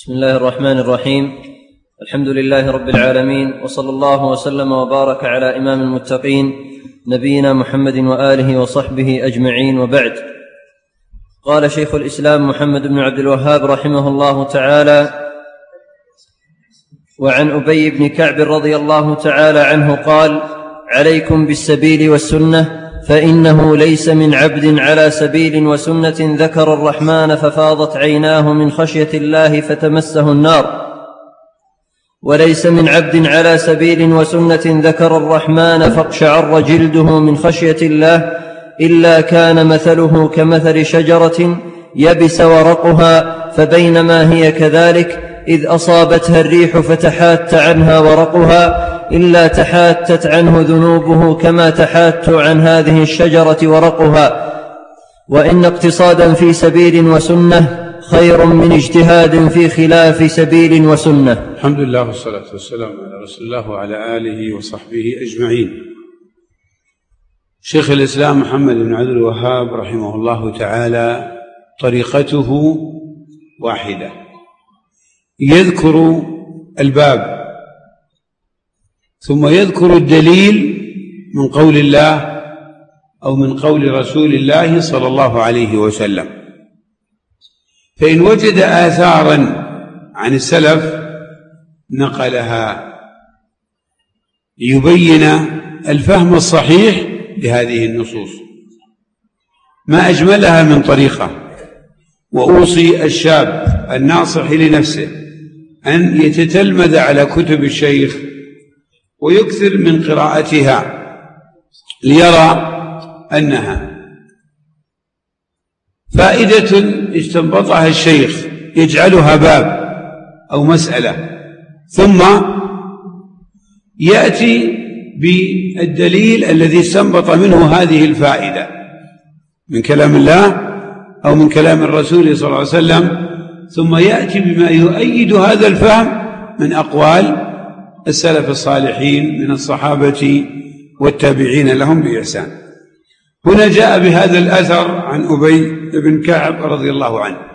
بسم الله الرحمن الرحيم الحمد لله رب العالمين وصلى الله وسلم وبارك على امام المتقين نبينا محمد واله وصحبه اجمعين وبعد قال شيخ الاسلام محمد بن عبد الوهاب رحمه الله تعالى وعن ابي بن كعب رضي الله تعالى عنه قال عليكم بالسبيل والسنة فإنه ليس من عبد على سبيل وسنة ذكر الرحمن ففاضت عيناه من خشية الله فتمسه النار. وليس من عبد على سبيل وسنة ذكر الرحمن فاقشعر جلده من خشية الله إلا كان مثله كمثل شجرة يبس ورقها فبينما هي كذلك إذ أصابتها الريح فتحات عنها ورقها إلا تحاتت عنه ذنوبه كما تحات عن هذه الشجرة ورقها. وإن اقتصادا في سبيل وسنة خير من اجتهاد في خلاف سبيل وسنة. الحمد لله والصلاة والسلام على رسول الله وعلى آله وصحبه أجمعين. شيخ الإسلام محمد بن عبد الوهاب رحمه الله تعالى طريقته واحدة. يذكر الباب ثم يذكر الدليل من قول الله أو من قول رسول الله صلى الله عليه وسلم. فإن وجد آثارا عن السلف نقلها. ليبين الفهم الصحيح لهذه النصوص. ما أجملها من طريقة. وأوصي الشاب الناصح لنفسه أن يتتلمذ على كتب الشيخ ويكثر من قراءتها ليرى أنها فائدة استنبطها الشيخ يجعلها باب أو مسألة. ثم يأتي بالدليل الذي استنبط منه هذه الفائدة من كلام الله أو من كلام الرسول صلى الله عليه وسلم. ثم يأتي بما يؤيد هذا الفهم من أقوال السلف الصالحين من الصحابة والتابعين لهم بإحسان. هنا جاء بهذا الأثر عن أبي بن كعب رضي الله عنه.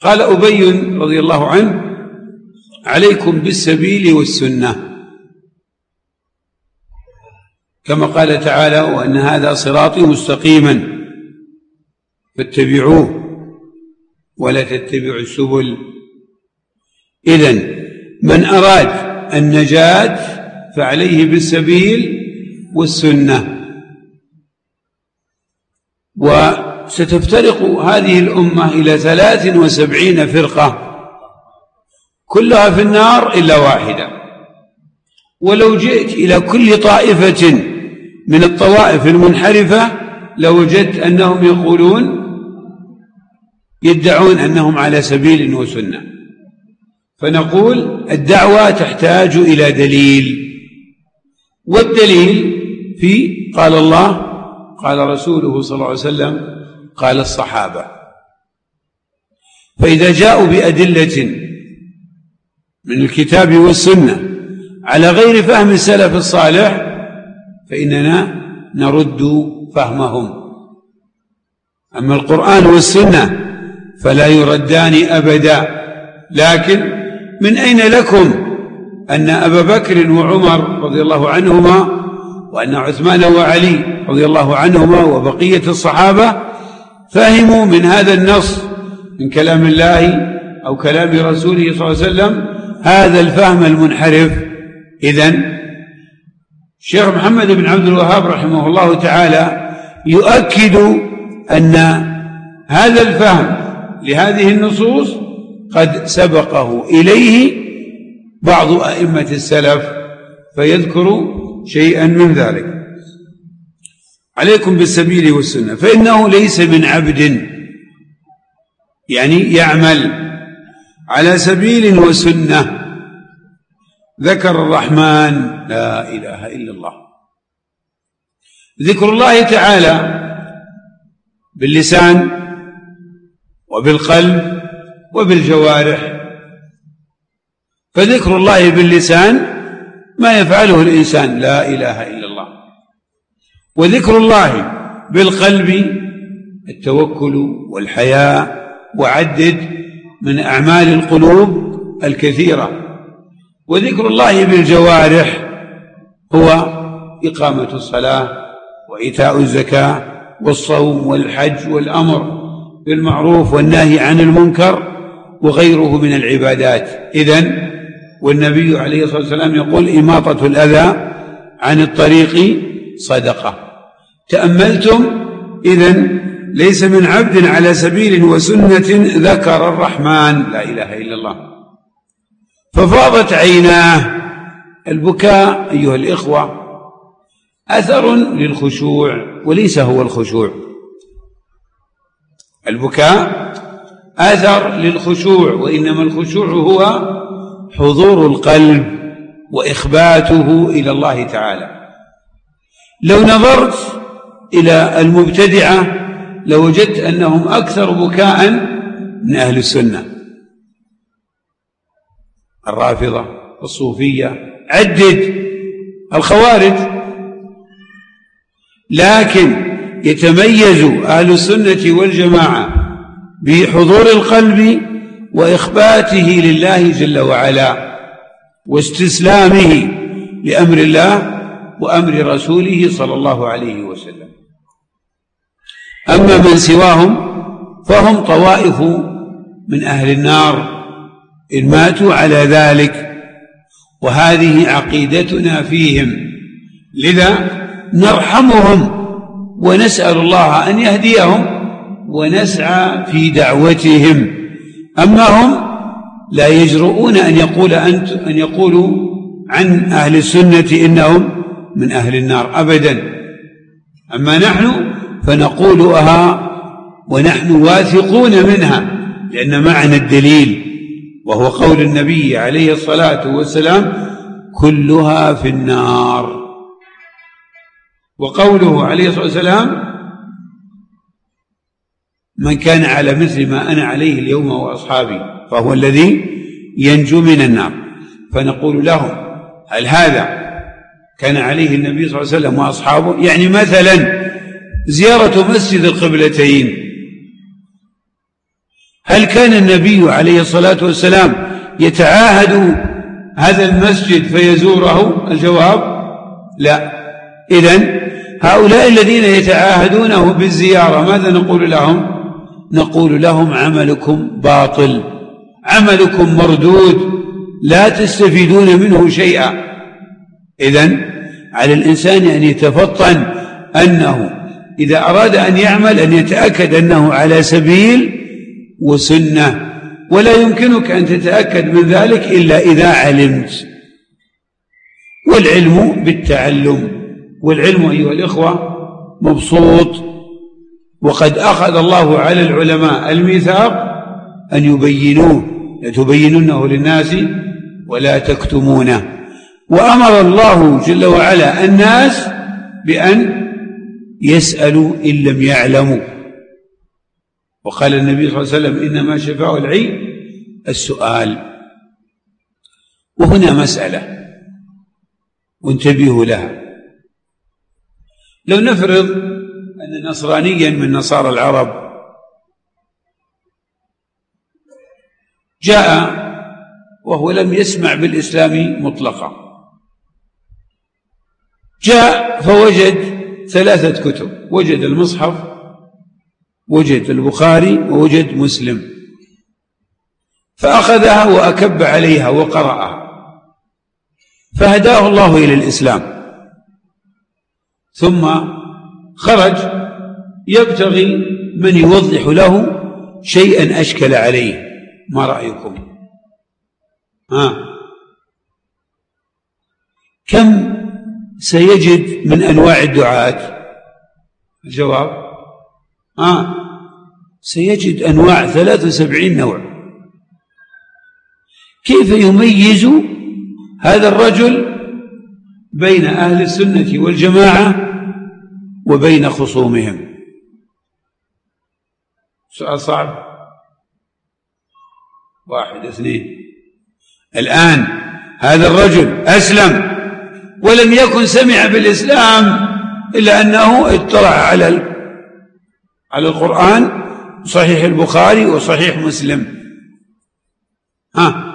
قال أبي رضي الله عنه عليكم بالسبيل والسنة. كما قال تعالى وأن هذا صراطي مستقيما. فاتبعوه ولا تتبعوا السبل. إذن من أراد النجاة فعليه بالسبيل والسنة. وستفترق هذه الأمة إلى ثلاث وسبعين فرقة كلها في النار إلا واحدة. ولو جئت إلى كل طائفة من الطوائف المنحرفة لوجدت أنهم يقولون يدعون أنهم على سبيل وسنة. فنقول الدعوة تحتاج إلى دليل. والدليل في قال الله قال رسوله صلى الله عليه وسلم قال الصحابة. فإذا جاءوا بأدلة من الكتاب والسنة على غير فهم السلف الصالح فإننا نرد فهمهم. أما القرآن والسنة فلا يردان أبدا لكن من أين لكم؟ أن أبا بكر وعمر رضي الله عنهما وأن عثمان وعلي رضي الله عنهما وبقية الصحابة فهموا من هذا النص من كلام الله أو كلام رسوله صلى الله عليه وسلم هذا الفهم المنحرف. إذن الشيخ محمد بن عبد الوهاب رحمه الله تعالى يؤكد أن هذا الفهم لهذه النصوص قد سبقه إليه بعض أئمة السلف فيذكر شيئا من ذلك. عليكم بالسبيل والسنة. فإنه ليس من عبد يعني يعمل على سبيل وسنة. ذكر الرحمن لا إله إلا الله. ذكر الله تعالى باللسان وبالقلب وبالجوارح. فذكر الله باللسان ما يفعله الإنسان. لا إله إلا الله. وذكر الله بالقلب التوكل والحياء. وعدد من أعمال القلوب الكثيرة. وذكر الله بالجوارح هو إقامة الصلاة وإيتاء الزكاة والصوم والحج والأمر بالمعروف والنهي عن المنكر. وغيره من العبادات. إذن والنبي عليه الصلاة والسلام يقول إماطة الأذى عن الطريق صدقة. تأملتم؟ إذن ليس من عبد على سبيل وسنة ذكر الرحمن. لا إله إلا الله. ففاضت عيناه. البكاء أيها الإخوة أثر للخشوع وليس هو الخشوع. البكاء أثر للخشوع وإنما الخشوع هو حضور القلب وإخباته إلى الله تعالى. لو نظرت إلى المبتدعة لوجدت أنهم أكثر بكاء من أهل السنة. الرافضة الصوفية عدد الخوارج. لكن يتميز أهل السنة والجماعة بحضور القلب وإخباته لله جل وعلا واستسلامه لأمر الله وأمر رسوله صلى الله عليه وسلم. أما من سواهم فهم طوائف من أهل النار إن ماتوا على ذلك وهذه عقيدتنا فيهم. لذا نرحمهم ونسأل الله أن يهديهم ونسعى في دعوتهم. أما هم لا يجرؤون أن يقول أنت أن يقولوا عن أهل السنة إنهم من أهل النار أبدا. أما نحن فنقولها ونحن واثقون منها لأن معنا الدليل وهو قول النبي عليه الصلاة والسلام كلها في النار. وقوله عليه الصلاة والسلام من كان على مثل ما أنا عليه اليوم وأصحابي فهو الذي ينجو من النار. فنقول لهم هل هذا كان عليه النبي صلى الله عليه وسلم وأصحابه؟ يعني مثلا زيارة مسجد القبلتين. هل كان النبي عليه الصلاة والسلام يتعاهد هذا المسجد فيزوره؟ الجواب لا. إذن هؤلاء الذين يتعاهدونه بالزيارة ماذا نقول لهم؟ نقول لهم عملكم باطل عملكم مردود لا تستفيدون منه شيئا. إذن على الإنسان أن يتفطن أنه إذا أراد أن يعمل أن يتأكد أنه على سبيل وسنة. ولا يمكنك أن تتأكد من ذلك إلا إذا علمت. والعلم بالتعلم والعلم أيها الإخوة مبسوط. وقد أخذ الله على العلماء الميثاق أن يبينوه لتبيننه للناس ولا تكتمونه. وأمر الله جل وعلا الناس بأن يسألوا إن لم يعلموا. وقال النبي صلى الله عليه وسلم إنما شفاء العي السؤال. وهنا مسألة وانتبهوا لها. لو نفرض أن نصرانيا من نصارى العرب. جاء وهو لم يسمع بالإسلام مطلقا. جاء فوجد ثلاثة كتب وجد المصحف وجد البخاري ووجد مسلم. فأخذها وأكب عليها وقرأها. فهداه الله إلى الإسلام. ثم خرج يبتغي من يوضح له شيئا أشكل عليه. ما رأيكم؟ ها؟ كم سيجد من أنواع الدعاة؟ الجواب ها؟ سيجد أنواع ثلاث وسبعين نوع. كيف يميز هذا الرجل بين أهل السنة والجماعة وبين خصومهم؟ سؤال صعب. واحد اثنين. الآن هذا الرجل أسلم ولم يكن سمع بالإسلام إلا أنه اطلع على على القرآن صحيح البخاري وصحيح مسلم. ها؟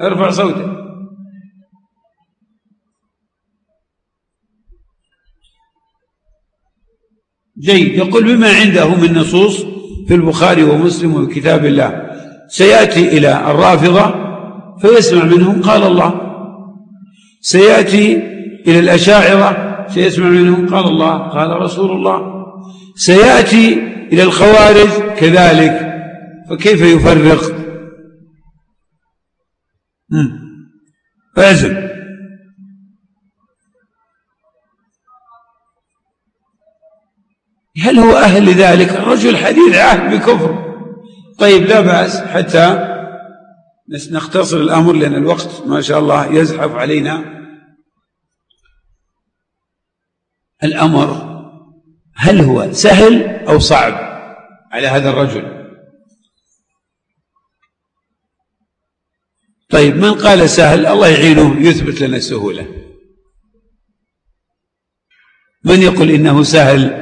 ارفع صوتك. جيد. يقول بما عنده من نصوص في البخاري ومسلم وفي كتاب الله. سيأتي إلى الرافضة فيسمع منهم قال الله. سيأتي إلى الأشاعرة سيسمع منهم قال الله قال رسول الله. سيأتي إلى الخوارج كذلك. فكيف يفرق؟ فازل هل هو أهل لذلك الرجل حديث عهد بكفر. طيب لا بأس حتى نختصر الأمر لأن الوقت ما شاء الله يزحف علينا. الأمر هل هو سهل أو صعب على هذا الرجل؟ طيب من قال سهل؟ الله يعينه يثبت لنا السهولة. من يقول إنه سهل؟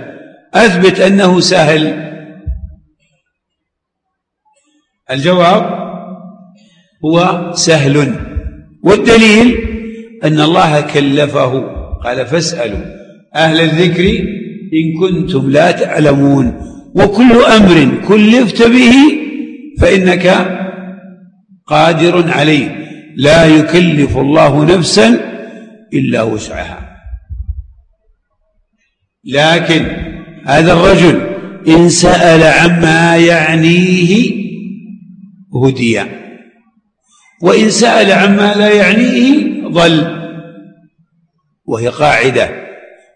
أثبت أنه سهل. الجواب هو سهل. والدليل أن الله كلفه. قال فاسألوا أهل الذكر إن كنتم لا تعلمون. وكل أمر كلفت به فإنك قادر عليه. لا يكلف الله نفسا إلا وسعها. لكن هذا الرجل إن سأل عما يعنيه هدي. وإن سأل عما لا يعنيه ضل. وهي قاعدة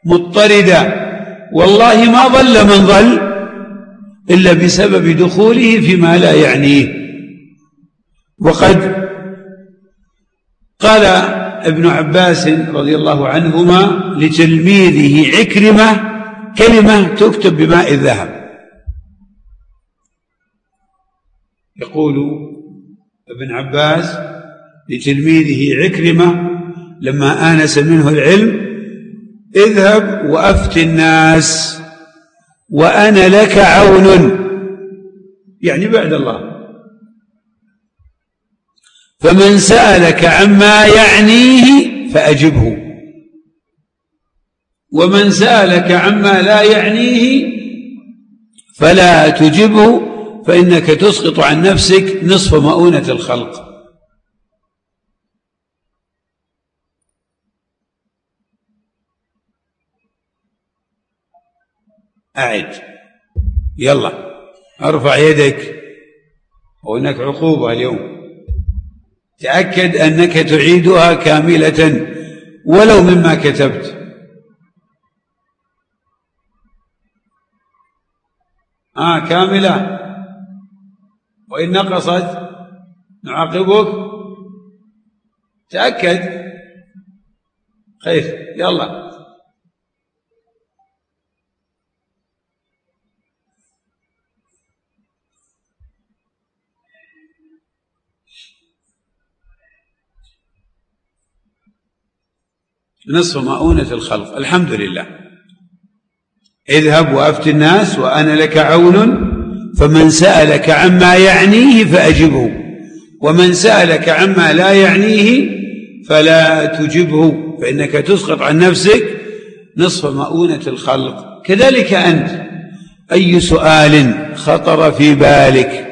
مضطردة. والله ما ضل من ضل إلا بسبب دخوله فيما لا يعنيه. وقد قال ابن عباس رضي الله عنهما لتلميذه عكرمة كلمة تكتب بماء الذهب. يقول ابن عباس لتلميذه عكرمة لما آنس منه العلم اذهب وأفت الناس وأنا لك عون. يعني بعد الله. فمن سألك عما يعنيه فأجبه. ومن سألك عما لا يعنيه فلا تجبه فإنك تسقط عن نفسك نصف مؤونة الخلق. أعد. يلا أرفع يدك. وهناك عقوبة اليوم. تأكد أنك تعيدها كاملة ولو مما كتبت. آه كاملة. وإن نقصت نعاقبك. تأكد. خير يلا. نصف مؤونة الخلق. الحمد لله. اذهب وأفت الناس وأنا لك عون فمن سألك عما يعنيه فأجبه ومن سألك عما لا يعنيه فلا تجبه فإنك تسقط عن نفسك نصف مؤونة الخلق. كذلك أنت أي سؤال خطر في بالك؟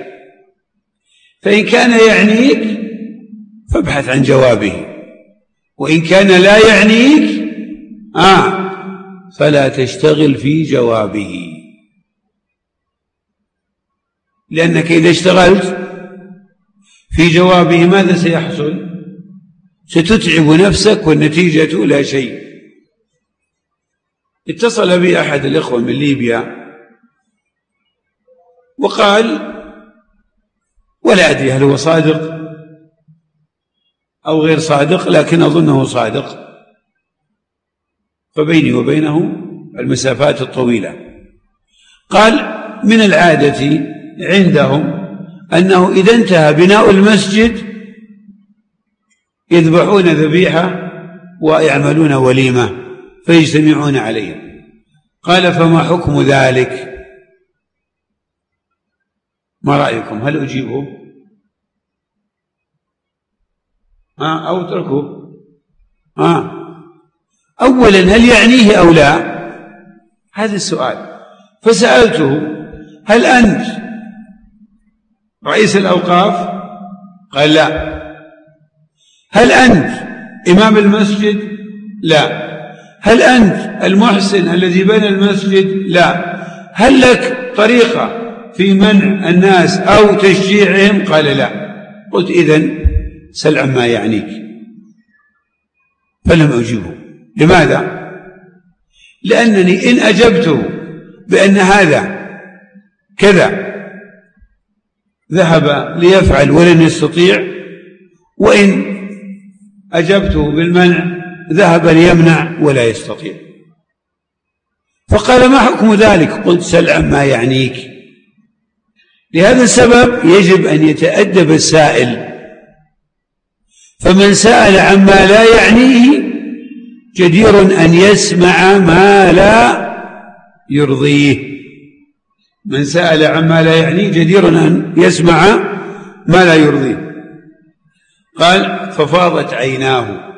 فإن كان يعنيك فابحث عن جوابه وإن كان لا يعنيك آه فلا تشتغل في جوابه. لأنك إذا اشتغلت في جوابه ماذا سيحصل؟ ستتعب نفسك والنتيجة لا شيء. اتصل بي أحد الإخوة من ليبيا وقال ولا أدري هل هو صادق أو غير صادق لكن أظنه صادق. فبيني وبينه المسافات الطويلة. قال من العادة عندهم أنه إذا انتهى بناء المسجد يذبحون ذبيحة ويعملون وليمة فيجتمعون عليها. قال فما حكم ذلك؟ ما رأيكم؟ هل أجيبه؟ ها أو اتركه. ها أولا هل يعنيه أو لا؟ هذا السؤال. فسألته هل أنت رئيس الأوقاف؟ قال لا. هل أنت إمام المسجد؟ لا. هل أنت المحسن الذي بنى المسجد؟ لا. هل لك طريقة في منع الناس أو تشجيعهم؟ قال لا. قلت إذن سل عما يعنيك. فلم أجيبه. لماذا؟ لأنني إن أجبته بأن هذا كذا ذهب ليفعل ولن يستطيع وإن أجبته بالمنع ذهب ليمنع ولا يستطيع. فقال ما حكم ذلك؟ قلت سل عما يعنيك. لهذا السبب يجب أن يتأدب السائل. فمن سأل عما لا يعنيه جدير أن يسمع ما لا يرضيه. من سأل عما لا يعنيه جدير أن يسمع ما لا يرضيه. قال ففاضت عيناه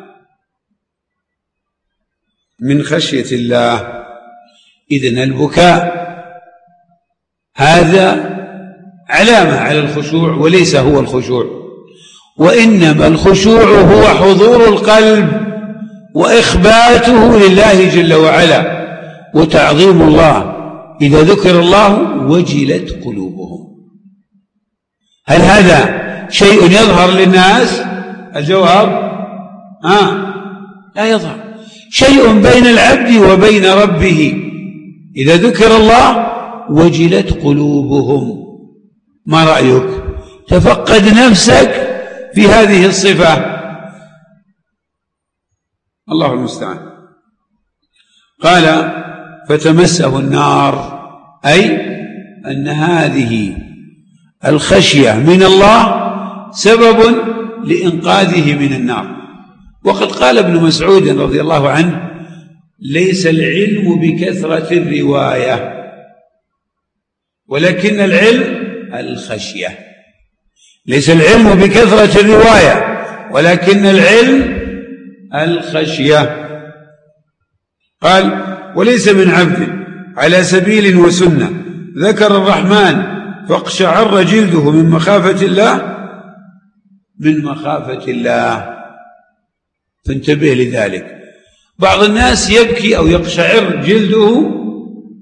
من خشية الله. إذن البكاء هذا علامة على الخشوع وليس هو الخشوع وإنما الخشوع هو حضور القلب. وإخباته لله جل وعلا وتعظيم الله. إذا ذكر الله وجلت قلوبهم. هل هذا شيء يظهر للناس؟ الجواب آه لا يظهر. شيء بين العبد وبين ربه. إذا ذكر الله وجلت قلوبهم. ما رأيك؟ تفقد نفسك في هذه الصفة. الله المستعان. قال فتمسه النار. أي أن هذه الخشية من الله سبب لإنقاذه من النار. وقد قال ابن مسعود رضي الله عنه ليس العلم بكثرة الرواية ولكن العلم الخشية. ليس العلم بكثرة الرواية ولكن العلم الخشية. قال وليس من عبد على سبيل وسنة. ذكر الرحمن فاقشعر جلده من مخافة الله. من مخافة الله. فانتبه لذلك. بعض الناس يبكي أو يقشعر جلده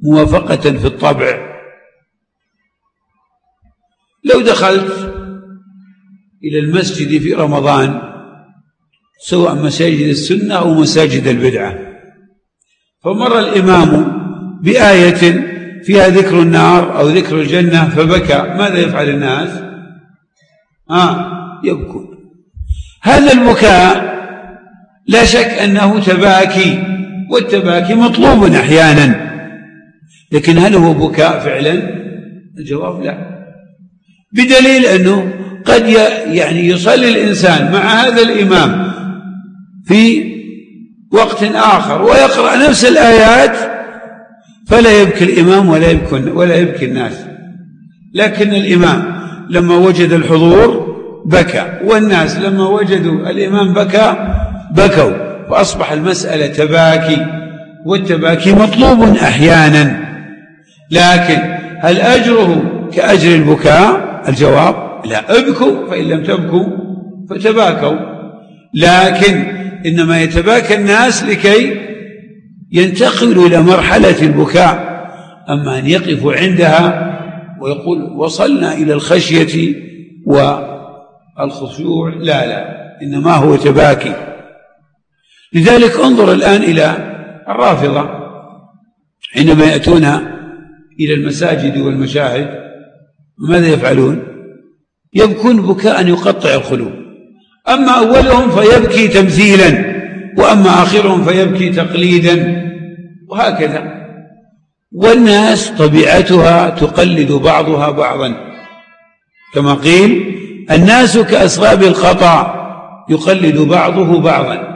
موافقة في الطبع. لو دخلت إلى المسجد في رمضان سواء مساجد السنة أو مساجد البدعة. فمر الإمام بآية فيها ذكر النار أو ذكر الجنة فبكى. ماذا يفعل الناس؟ آه يبكون. هذا البكاء لا شك أنه تباكي والتباكي مطلوب أحيانا. لكن هل هو بكاء فعلا؟ الجواب لا. بدليل أنه قد يعني يصلي الإنسان مع هذا الإمام في وقت آخر ويقرأ نفس الآيات فلا يبكي الإمام ولا يبكي ولا يبكي الناس. لكن الإمام لما وجد الحضور بكى والناس لما وجدوا الإمام بكى بكوا. فأصبح المسألة تباكي والتباكي مطلوب أحيانا. لكن هل أجره كأجر البكاء؟ الجواب لا. ابكوا فإن لم تبكوا فتباكوا. لكن إنما يتباكى الناس لكي ينتقلوا إلى مرحلة البكاء أما أن يقفوا عندها ويقول وصلنا إلى الخشية والخشوع لا لا إنما هو تباكي. لذلك انظر الآن إلى الرافضة حينما يأتون إلى المساجد والمشاهد ماذا يفعلون؟ يبكون بكاء يقطع القلوب. أما أولهم فيبكي تمثيلا وأما آخرهم فيبكي تقليدا وهكذا. والناس طبيعتها تقلد بعضها بعضا. كما قيل الناس كأسراب الخطأ يقلد بعضه بعضا.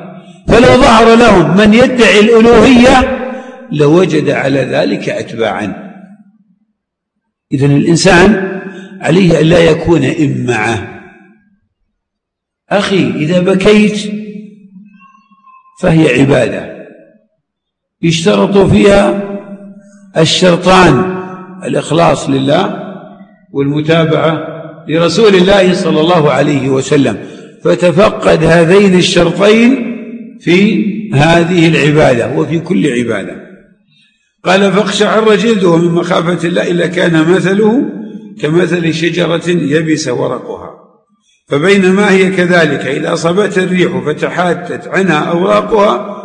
فلو ظهر لهم من يدعي الألوهية لوجد على ذلك أتباعا. إذن الإنسان عليه أن لا يكون إمعة أخي إذا بكيت فهي عبادة. يشترط فيها الشرطان الإخلاص لله والمتابعة لرسول الله صلى الله عليه وسلم. فتفقد هذين الشرطين في هذه العبادة وفي كل عبادة. قال فاخشعر جلده من مخافة الله إلا كان مثله كمثل شجرة يبس ورقها فبينما هي كذلك إذا أصابتها الريح فتحاتت عنها أوراقها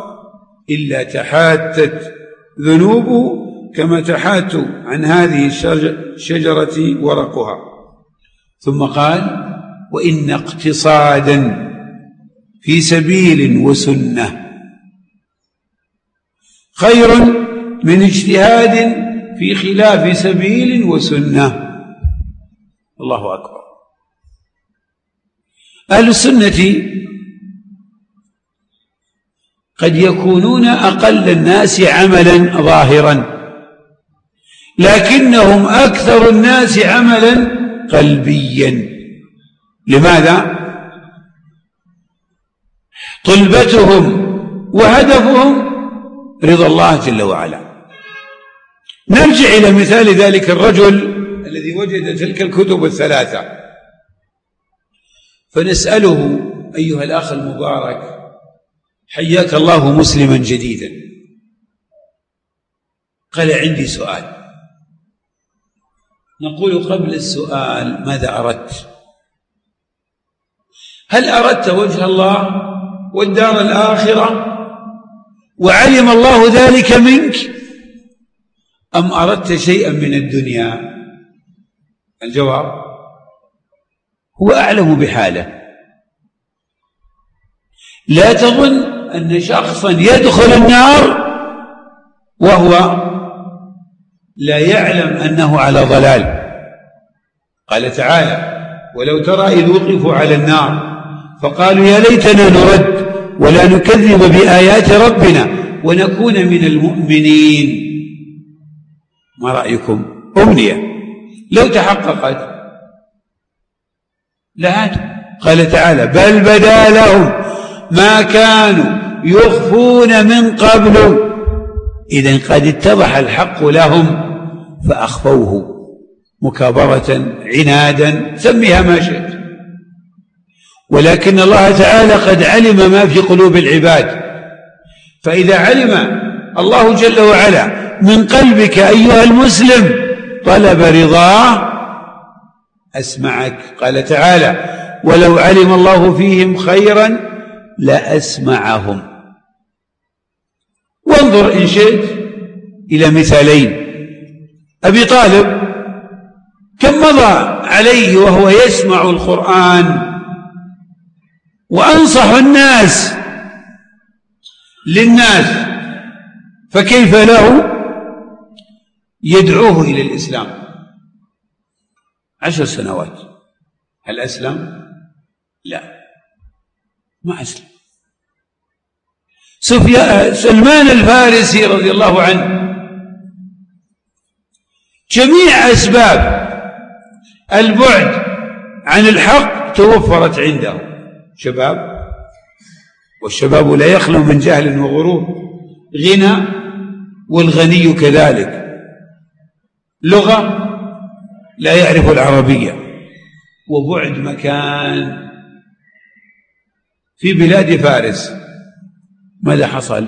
إلا تحاتت ذنوبه كما تحات عن هذه الشجرة ورقها. ثم قال وإن اقتصادا في سبيل وسنة. خير من اجتهاد في خلاف سبيل وسنة. الله أكبر. أهل السنة قد يكونون أقل الناس عملا ظاهرا لكنهم أكثر الناس عملا قلبيا. لماذا؟ طلبتهم وهدفهم رضا الله جل وعلا. نرجع إلى مثال ذلك الرجل الذي وجد تلك الكتب الثلاثة. فنسأله أيها الأخ المبارك حياك الله مسلما جديدا. قال عندي سؤال. نقول قبل السؤال ماذا أردت؟ هل أردت وجه الله والدار الآخرة وعلم الله ذلك منك؟ أم أردت شيئا من الدنيا؟ الجواب هو أعلم بحاله. لا تظن أن شخصا يدخل النار وهو لا يعلم أنه على ضلال. قال تعالى ولو ترى إذ وقفوا على النار فقالوا يا ليتنا نرد ولا نكذب بآيات ربنا ونكون من المؤمنين. ما رأيكم؟ أمنية. لو تحققت لهات قال تعالى بل بدا لهم ما كانوا يخفون من قبل إذا قد اتضح الحق لهم فأخفوه مكابرة عنادا سميها ما شئت. ولكن الله تعالى قد علم ما في قلوب العباد. فإذا علم الله جل وعلا من قلبك أيها المسلم طلب رضاه أسمعك. قال تعالى ولو علم الله فيهم خيرا لأسمعهم. وانظر إن شئت إلى مثالين. أبي طالب كم مضى عليه وهو يسمع القرآن وأنصح الناس للناس فكيف له؟ يدعوه إلى الإسلام. عشر سنوات. هل أسلم؟ لا. ما أسلم. سلمان الفارسي رضي الله عنه. جميع أسباب البعد عن الحق توفرت عنده. شباب والشباب لا يخلو من جهل وغرور. غنى والغني كذلك. لغة لا يعرف العربية. وبعد مكان في بلاد فارس. ماذا حصل؟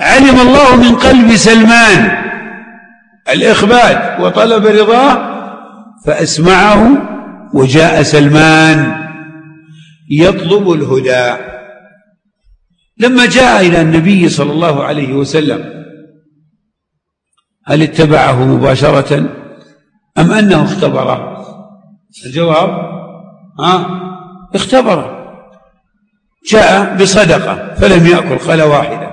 علم الله من قلب سلمان الإخبات وطلب رضاه فأسمعه وجاء سلمان يطلب الهدى. لما جاء إلى النبي صلى الله عليه وسلم هل اتبعه مباشرة؟ أم أنه اختبره؟ الجواب ها؟ اختبره. جاء بصدقة فلم يأكل قال واحدة.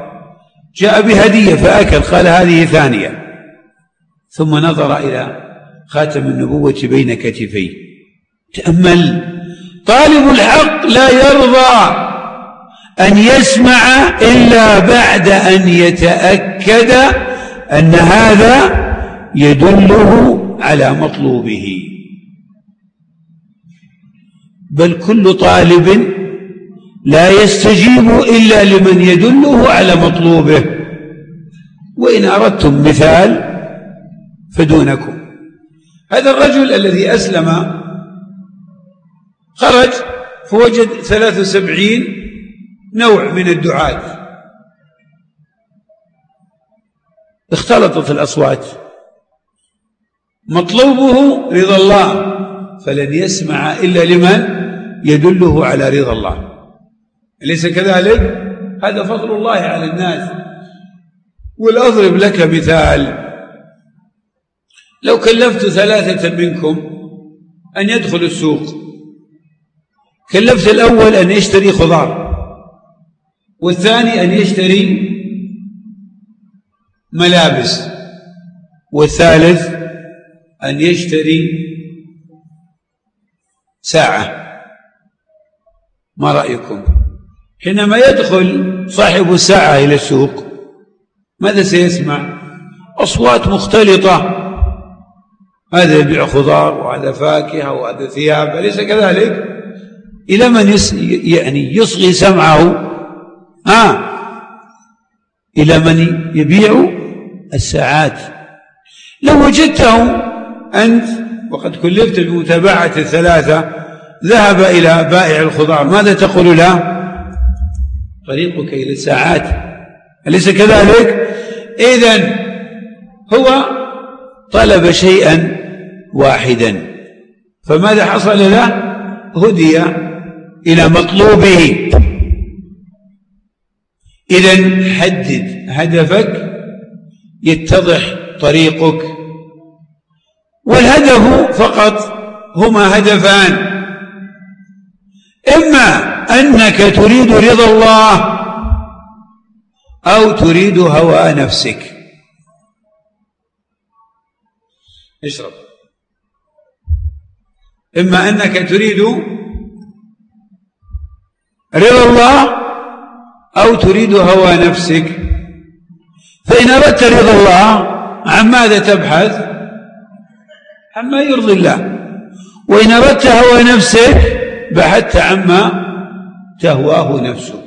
جاء بهدية فأكل قال هذه ثانية. ثم نظر إلى خاتم النبوة بين كتفيه. تأمل. طالب الحق لا يرضى أن يسمع إلا بعد أن يتأكد أن هذا يدله على مطلوبه. بل كل طالب لا يستجيب إلا لمن يدله على مطلوبه. وإن أردتم مثال فدونكم. هذا الرجل الذي أسلم خرج فوجد ثلاث وسبعين نوع من الدعاة. اختلطت الأصوات. مطلوبه رضا الله فلن يسمع إلا لمن يدله على رضا الله. أليس كذلك؟ هذا فضل الله على الناس. ولأضرب لك مثال. لو كلفت ثلاثة منكم أن يدخلوا السوق كلفت الأول أن يشتري خضار والثاني أن يشتري ملابس والثالث أن يشتري ساعة. ما رأيكم؟ حينما يدخل صاحب الساعة إلى السوق ماذا سيسمع؟ أصوات مختلطة. هذا يبيع خضار وهذا فاكهة وهذا ثياب أليس كذلك؟ إلى من يس يعني يصغي سمعه؟ آه إلى من يبيع الساعات؟ لو وجدته أنت وقد كلفت بمتابعة الثلاثة ذهب إلى بائع الخضار. ماذا تقول له؟ طريقك إلى الساعات. أليس كذلك؟ إذن هو طلب شيئا واحدا. فماذا حصل له؟ هدي إلى مطلوبه. إذا حدد هدفك يتضح طريقك. والهدف فقط هما هدفان. إما أنك تريد رضا الله أو تريد هوى نفسك. اشرب. إما أنك تريد رضا الله أو تريد هوى نفسك. فإن أردت رضا الله عن ماذا تبحث؟ عما يرضي الله. وإن أردت هوى نفسك بحثت عما تهواه نفسك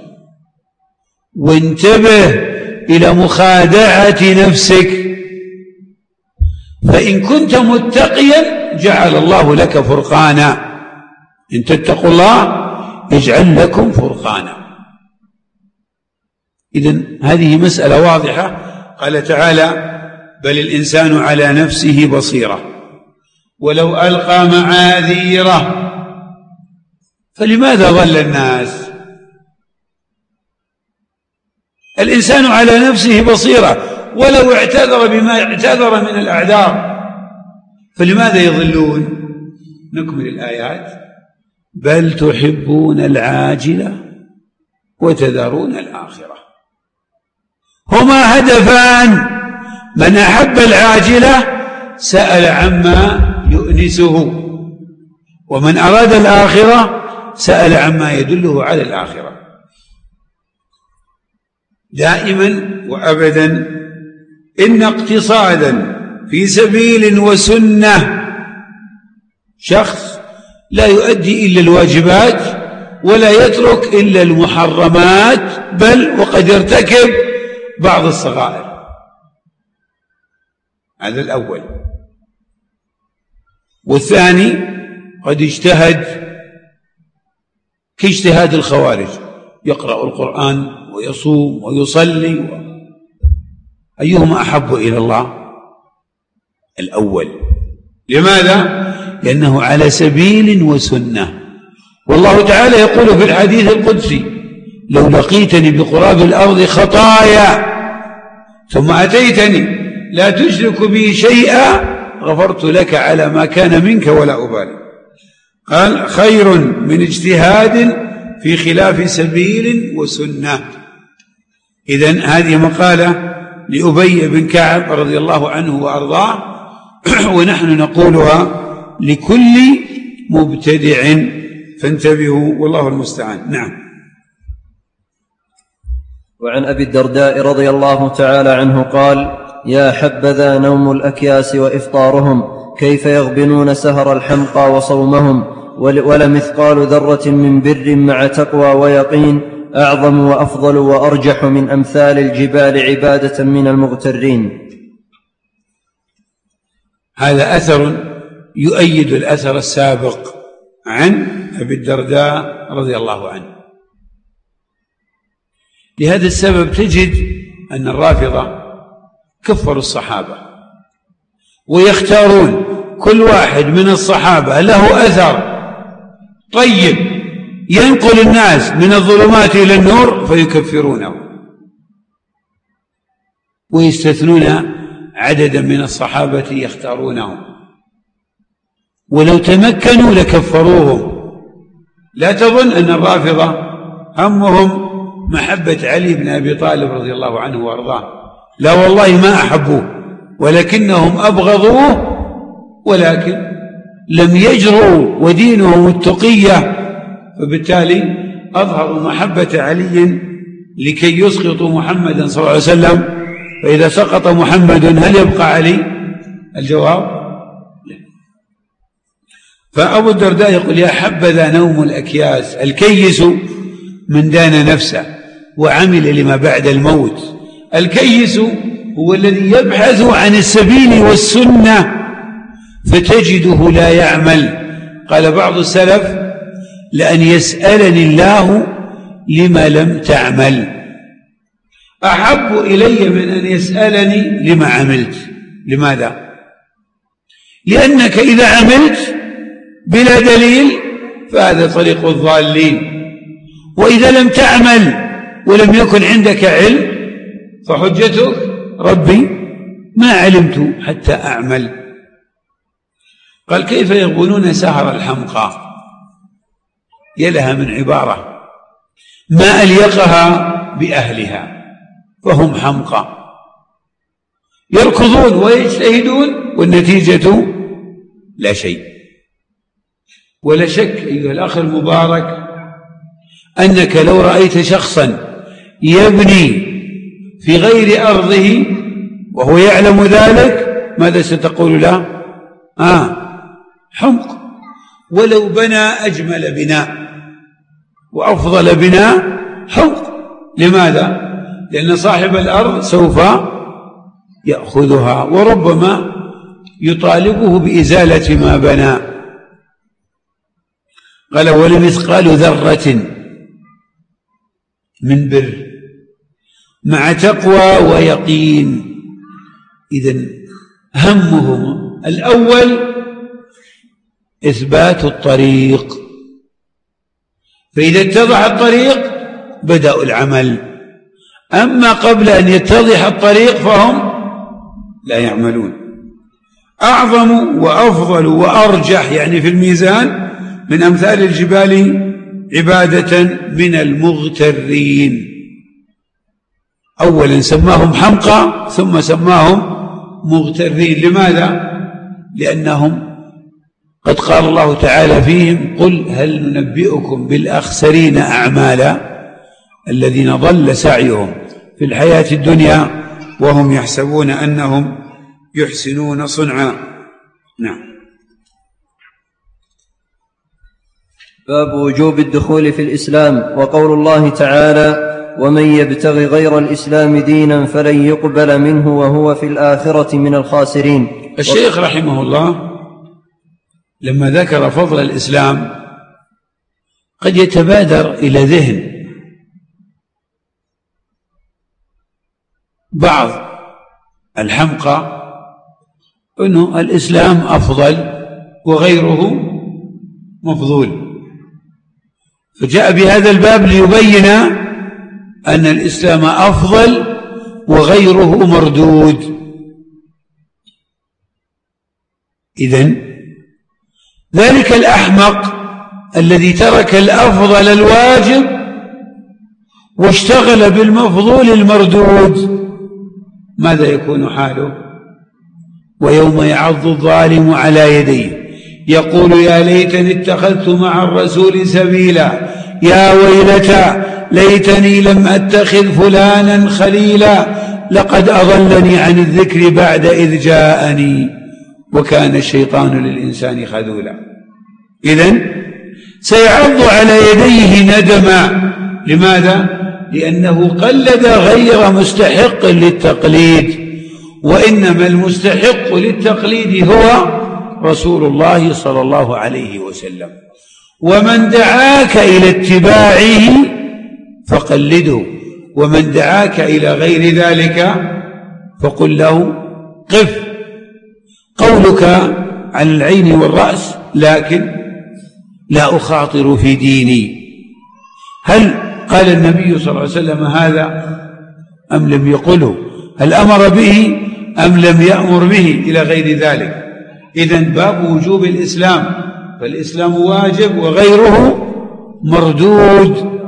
وانتبه إلى مخادعة نفسك. فإن كنت متقيا جعل الله لك فرقانا. إن تتقوا الله يجعل لكم فرقانا. إذن هذه مسألة واضحة. قال تعالى بل الإنسان على نفسه بصيرة. ولو ألقى معاذيره. فلماذا ضل الناس؟ الإنسان على نفسه بصيرة ولو اعتذر بما اعتذر من الأعذار. فلماذا يضلون؟ نكمل الآيات. بل تحبون العاجلة وتذرون الآخرة. هما هدفان من أحب العاجلة سأل عما يؤنسه ومن أراد الآخرة سأل عما يدله على الآخرة. دائما وأبدا إن اقتصادا في سبيل وسنة شخص لا يؤدي إلا الواجبات ولا يترك إلا المحرمات بل وقد يرتكب بعض الصغائر. هذا الأول. والثاني قد اجتهد كاجتهاد الخوارج يقرأ القرآن ويصوم ويصلي و... أيهما أحب إلى الله؟ الأول. لماذا؟ لأنه على سبيل وسنة. والله تعالى يقول في الحديث القدسي لو لقيتني بقراب الأرض خطايا ثم أتيتني لا تشرك بي شيئا غفرت لك على ما كان منك ولا أبالي. قال خير من اجتهاد في خلاف سبيل وسنة. إذا هذه مقالة لأبي بن كعب رضي الله عنه وأرضاه. ونحن نقولها لكل مبتدع. فانتبهوا والله المستعان. نعم. وعن أبي الدرداء رضي الله تعالى عنه قال يا حبذا نوم الأكياس وإفطارهم كيف يغبنون سهر الحمقى وصومهم؟ ولمثقال ذرة من بر مع تقوى ويقين أعظم وأفضل وأرجح من أمثال الجبال عبادة من المغترين. هذا أثر يؤيد الأثر السابق عن أبي الدرداء رضي الله عنه. لهذا السبب تجد أن الرافضة كفروا الصحابة. ويختارون كل واحد من الصحابة له أثر. طيب ينقل الناس من الظلمات إلى النور فيكفرونه. ويستثنون عددا من الصحابة يختارونهم. ولو تمكنوا لكفروهم. لا تظن أن الرافضة همهم محبة علي بن أبي طالب رضي الله عنه وأرضاه. لا والله ما أحبوه ولكنهم أبغضوه ولكن لم يجروا ودينهم التقية فبالتالي أظهروا محبة علي لكي يسقطوا محمدا صلى الله عليه وسلم فإذا سقط محمد هل يبقى علي؟ الجواب فأبو الدرداء يقول يا حبذا نوم الأكياس الكيس من دان نفسه وعمل لما بعد الموت. الكيس هو الذي يبحث عن السبيل والسنة فتجده لا يعمل. قال بعض السلف لأن يسألني الله لما لم تعمل. أحب إلي من أن يسألني لما عملت. لماذا؟ لأنك إذا عملت بلا دليل فهذا طريق الضالين. وإذا لم تعمل ولم يكن عندك علم فحجتك ربي ما علمت حتى أعمل. قال كيف يغبنون سهر الحمقى؟ يلها من عبارة. ما أليقها بأهلها فهم حمقى. يركضون ويجتهدون والنتيجة لا شيء. ولا شك أيها الأخ المبارك أنك لو رأيت شخصا يبني في غير أرضه وهو يعلم ذلك ماذا ستقول له؟ آه حمق. ولو بنى أجمل بناء وأفضل بناء حمق. لماذا؟ لأن صاحب الأرض سوف يأخذها وربما يطالبه بإزالة ما بنى. قال ولمثقال ذرة من بر مع تقوى ويقين. إذا همهم الأول إثبات الطريق. فإذا اتضح الطريق بدأوا العمل. أما قبل أن يتضح الطريق فهم لا يعملون. أعظم وأفضل وأرجح يعني في الميزان من أمثال الجبال عبادة من المغترين. أولا سماهم حمقى ثم سماهم مغترين. لماذا؟ لأنهم قد قال الله تعالى فيهم قل هل ننبئكم بالأخسرين أعمالا الذين ضل سعيهم في الحياة الدنيا وهم يحسبون أنهم يحسنون صنعا. نعم. باب وجوب الدخول في الإسلام وقول الله تعالى ومن يبتغ غير الإسلام دينا فلن يقبل منه وهو في الآخرة من الخاسرين. الشيخ رحمه الله لما ذكر فضل الإسلام قد يتبادر إلى ذهن. بعض الحمقى إنه الإسلام أفضل وغيره مفضول. فجاء بهذا الباب ليبين أن الإسلام أفضل وغيره مردود. إذن ذلك الأحمق الذي ترك الأفضل الواجب واشتغل بالمفضول المردود. ماذا يكون حاله؟ ويوم يعض الظالم على يديه يقول يا ليتني اتخذت مع الرسول سبيلا يا ويلتى ليتني لم أتخذ فلانا خليلا لقد أضلني عن الذكر بعد إذ جاءني وكان الشيطان للإنسان خذولا. إذن سيعض على يديه ندما. لماذا؟ لأنه قلد غير مستحق للتقليد وإنما المستحق للتقليد هو رسول الله صلى الله عليه وسلم. ومن دعاك إلى اتباعه فقلده. ومن دعاك إلى غير ذلك فقل له قف. قولك عن العين والرأس لكن لا أخاطر في ديني. هل قال النبي صلى الله عليه وسلم هذا أم لم يقله؟ هل أمر به أم لم يأمر به إلى غير ذلك؟ إذا باب وجوب الإسلام فالإسلام واجب وغيره مردود.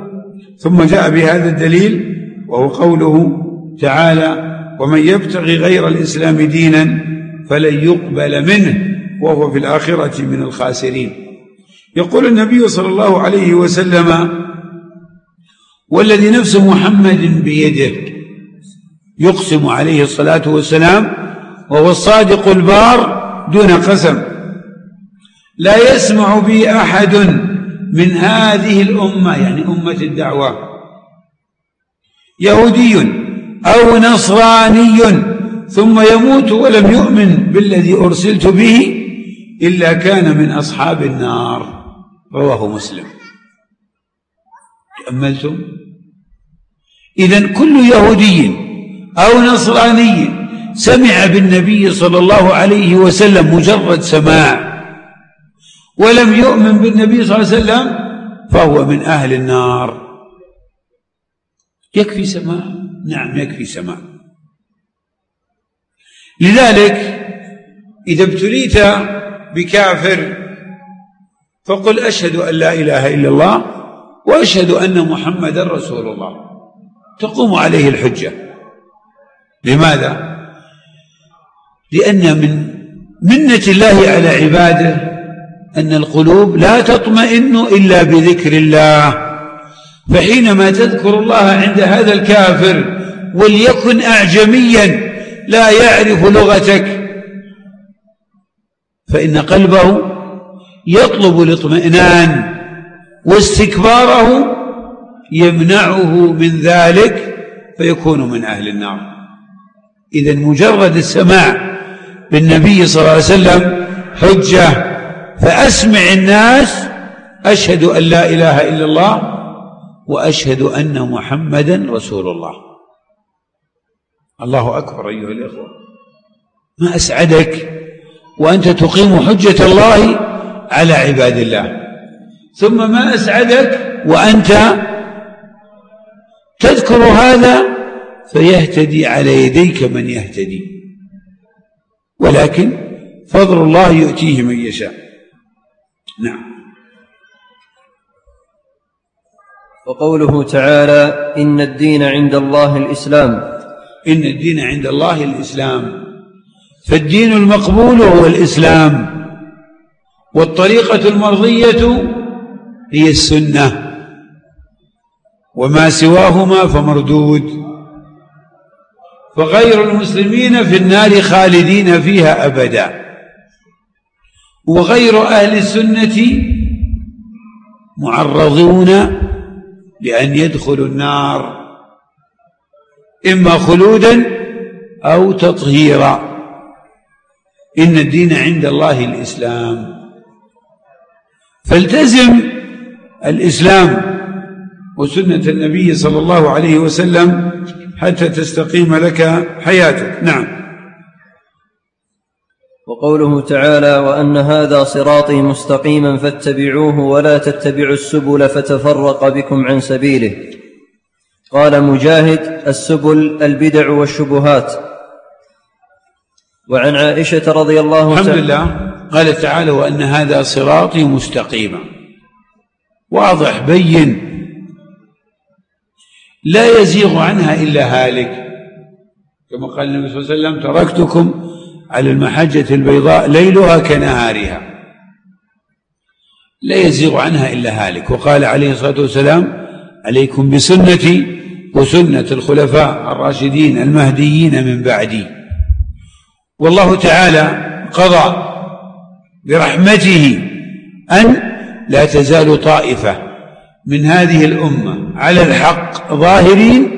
ثم جاء بهذا الدليل وهو قوله تعالى ومن يبتغي غير الإسلام دينا فلن يقبل منه وهو في الآخرة من الخاسرين. يقول النبي صلى الله عليه وسلم والذي نفس محمد بيده يقسم عليه الصلاة والسلام وهو الصادق البار دون قسم. لا يسمع بي أحد من هذه الأمة يعني أمة الدعوة. يهودي أو نصراني ثم يموت ولم يؤمن بالذي أرسلت به إلا كان من أصحاب النار. رواه مسلم. تأملتم؟ إذا كل يهودي أو نصراني سمع بالنبي صلى الله عليه وسلم مجرد سماع. ولم يؤمن بالنبي صلى الله عليه وسلم فهو من أهل النار. يكفي سماع نعم يكفي سماع لذلك إذا ابتليت بكافر فقل أشهد أن لا إله إلا الله وأشهد أن محمدا رسول الله. تقوم عليه الحجة. لماذا؟ لأن من منة الله على عباده أن القلوب لا تطمئن إلا بذكر الله. فحينما تذكر الله عند هذا الكافر وليكن أعجميا لا يعرف لغتك فإن قلبه يطلب الاطمئنان واستكباره يمنعه من ذلك فيكون من أهل النار. إذا مجرد السماع بالنبي صلى الله عليه وسلم حجة فأسمع الناس أشهد أن لا إله إلا الله وأشهد أن محمدا رسول الله. الله أكبر أيها الإخوة. ما أسعدك؟ وأنت تقيم حجة الله على عباد الله. ثم ما أسعدك؟ وأنت تذكر هذا فيهتدي على يديك من يهتدي. ولكن فضل الله يؤتيه من يشاء. نعم. وقوله تعالى إن الدين عند الله الإسلام. إن الدين عند الله الإسلام. فالدين المقبول هو الإسلام. والطريقة المرضية هي السنة. وما سواهما فمردود. فغير المسلمين في النار خالدين فيها أبدا. وغير أهل السنة معرضون لأن يدخلوا النار إما خلودا أو تطهيرا. إن الدين عند الله الإسلام. فالتزم الإسلام وسنة النبي صلى الله عليه وسلم حتى تستقيم لك حياتك. نعم. وقوله تعالى وأن هذا صراطي مستقيما فاتبعوه ولا تتبعوا السبل فتفرق بكم عن سبيله. قال مجاهد السبل البدع والشبهات. وعن عائشة رضي الله الحمد لله. قال تعالى وأن هذا صراطي مستقيما. واضح بين. لا يزيغ عنها إلا هالك. كما قال النبي صلى الله عليه وسلم تركتكم على المحجة البيضاء ليلها كنهارها. لا يزيغ عنها إلا هالك. وقال عليه الصلاة والسلام عليكم بسنتي وسنة الخلفاء الراشدين المهديين من بعدي. والله تعالى قضى برحمته أن لا تزال طائفة من هذه الأمة على الحق ظاهرين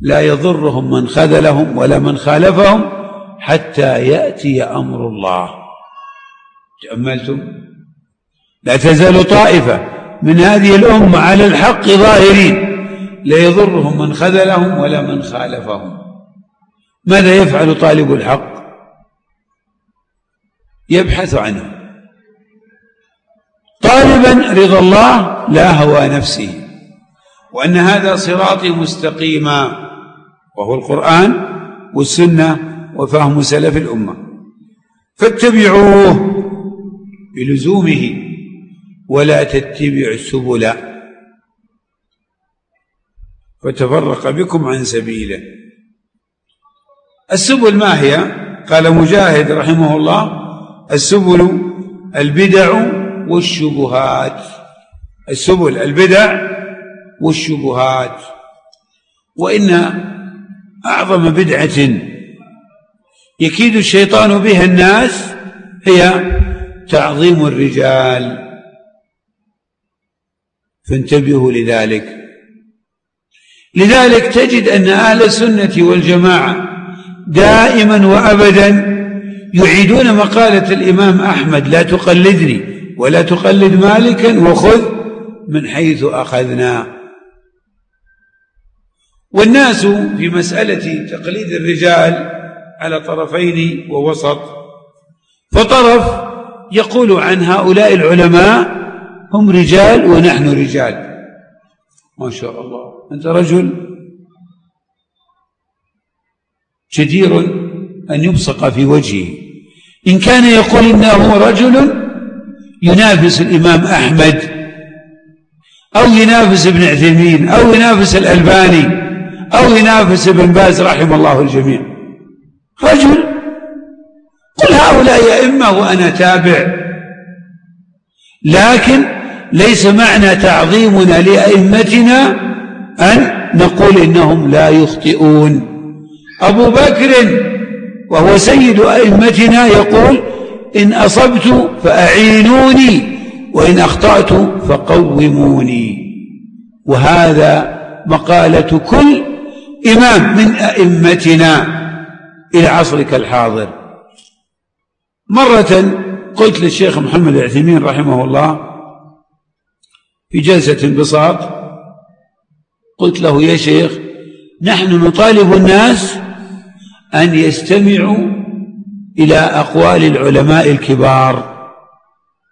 لا يضرهم من خذلهم ولا من خالفهم حتى يأتي أمر الله. تأملتم؟ لا تزال طائفة من هذه الأمة على الحق ظاهرين. لا يضرهم من خذلهم ولا من خالفهم. ماذا يفعل طالب الحق؟ يبحث عنه. طالبا رضا الله لا هوى نفسه. وأن هذا صراطي مستقيما. وهو القرآن والسنة وفهم سلف الأمة. فاتبعوه بلزومه ولا تتبعوا السبل. فتفرق بكم عن سبيله. السبل ما هي؟ قال مجاهد رحمه الله السبل البدع والشبهات. السبل البدع والشبهات. وإن أعظم بدعة يكيد الشيطان بها الناس هي تعظيم الرجال. فانتبهوا لذلك. لذلك تجد أن أهل السنة والجماعة دائما وأبدا يعيدون مقالة الإمام أحمد لا تقلدني ولا تقلد مالكا وخذ من حيث أخذنا. والناس في مسألة تقليد الرجال على طرفين ووسط. فطرف يقول عن هؤلاء العلماء هم رجال ونحن رجال. ما شاء الله. أنت رجل جدير أن يبصق في وجهه. إن كان يقول إنه رجل ينافس الإمام أحمد أو ينافس ابن عثيمين أو ينافس الألباني أو ينافس ابن باز رحم الله الجميع. رجل. قل هؤلاء أئمة وأنا تابع لكن ليس معنى تعظيمنا لأئمتنا أن نقول إنهم لا يخطئون. أبو بكر وهو سيد أئمتنا يقول إن أصبت فأعينوني وإن أخطأت فقوموني. وهذا مقالة كل إمام من أئمتنا. إلى عصرك الحاضر. مرة قلت للشيخ محمد العثيمين رحمه الله في جلسة انبساط قلت له يا شيخ نحن نطالب الناس أن يستمعوا إلى أقوال العلماء الكبار.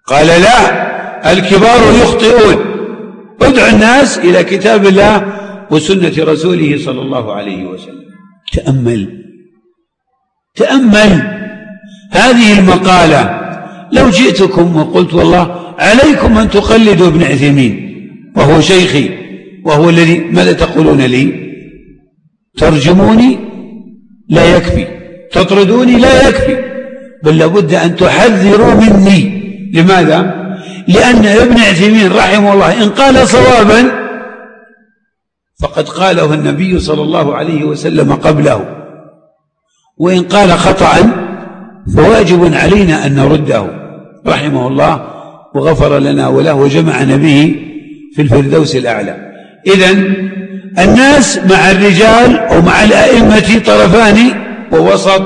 قال لا الكبار يخطئون. ادعو الناس إلى كتاب الله وسنة رسوله صلى الله عليه وسلم. تأمل. تأمل. هذه المقالة لو جئتكم وقلت والله عليكم أن تقلدوا ابن عثيمين وهو شيخي وهو الذي ماذا تقولون لي؟ ترجموني؟ لا يكفي. تطردوني؟ لا يكفي. بل لابد أن تحذروا مني. لماذا؟ لأن ابن عثيمين رحمه الله إن قال صوابا فقد قاله النبي صلى الله عليه وسلم قبله. وإن قال خطأ فواجب علينا أن نرده. رحمه الله وغفر لنا وله وجمعنا به في الفردوس الأعلى. إذا الناس مع الرجال ومع الأئمة طرفان ووسط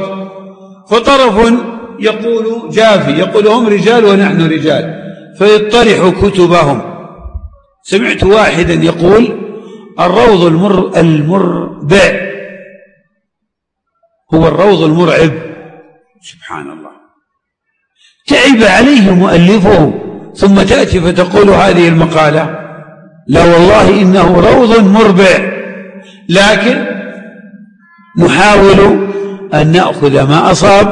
فطرف يقول جافي يقول هم رجال ونحن رجال فيطرح كتبهم. سمعت واحدا يقول الروض المر المربع. هو الروض المرعب. سبحان الله. تعب عليه مؤلفه. ثم تأتي فتقول هذه المقالة. لا والله إنه روض مربع. لكن نحاول أن نأخذ ما أصاب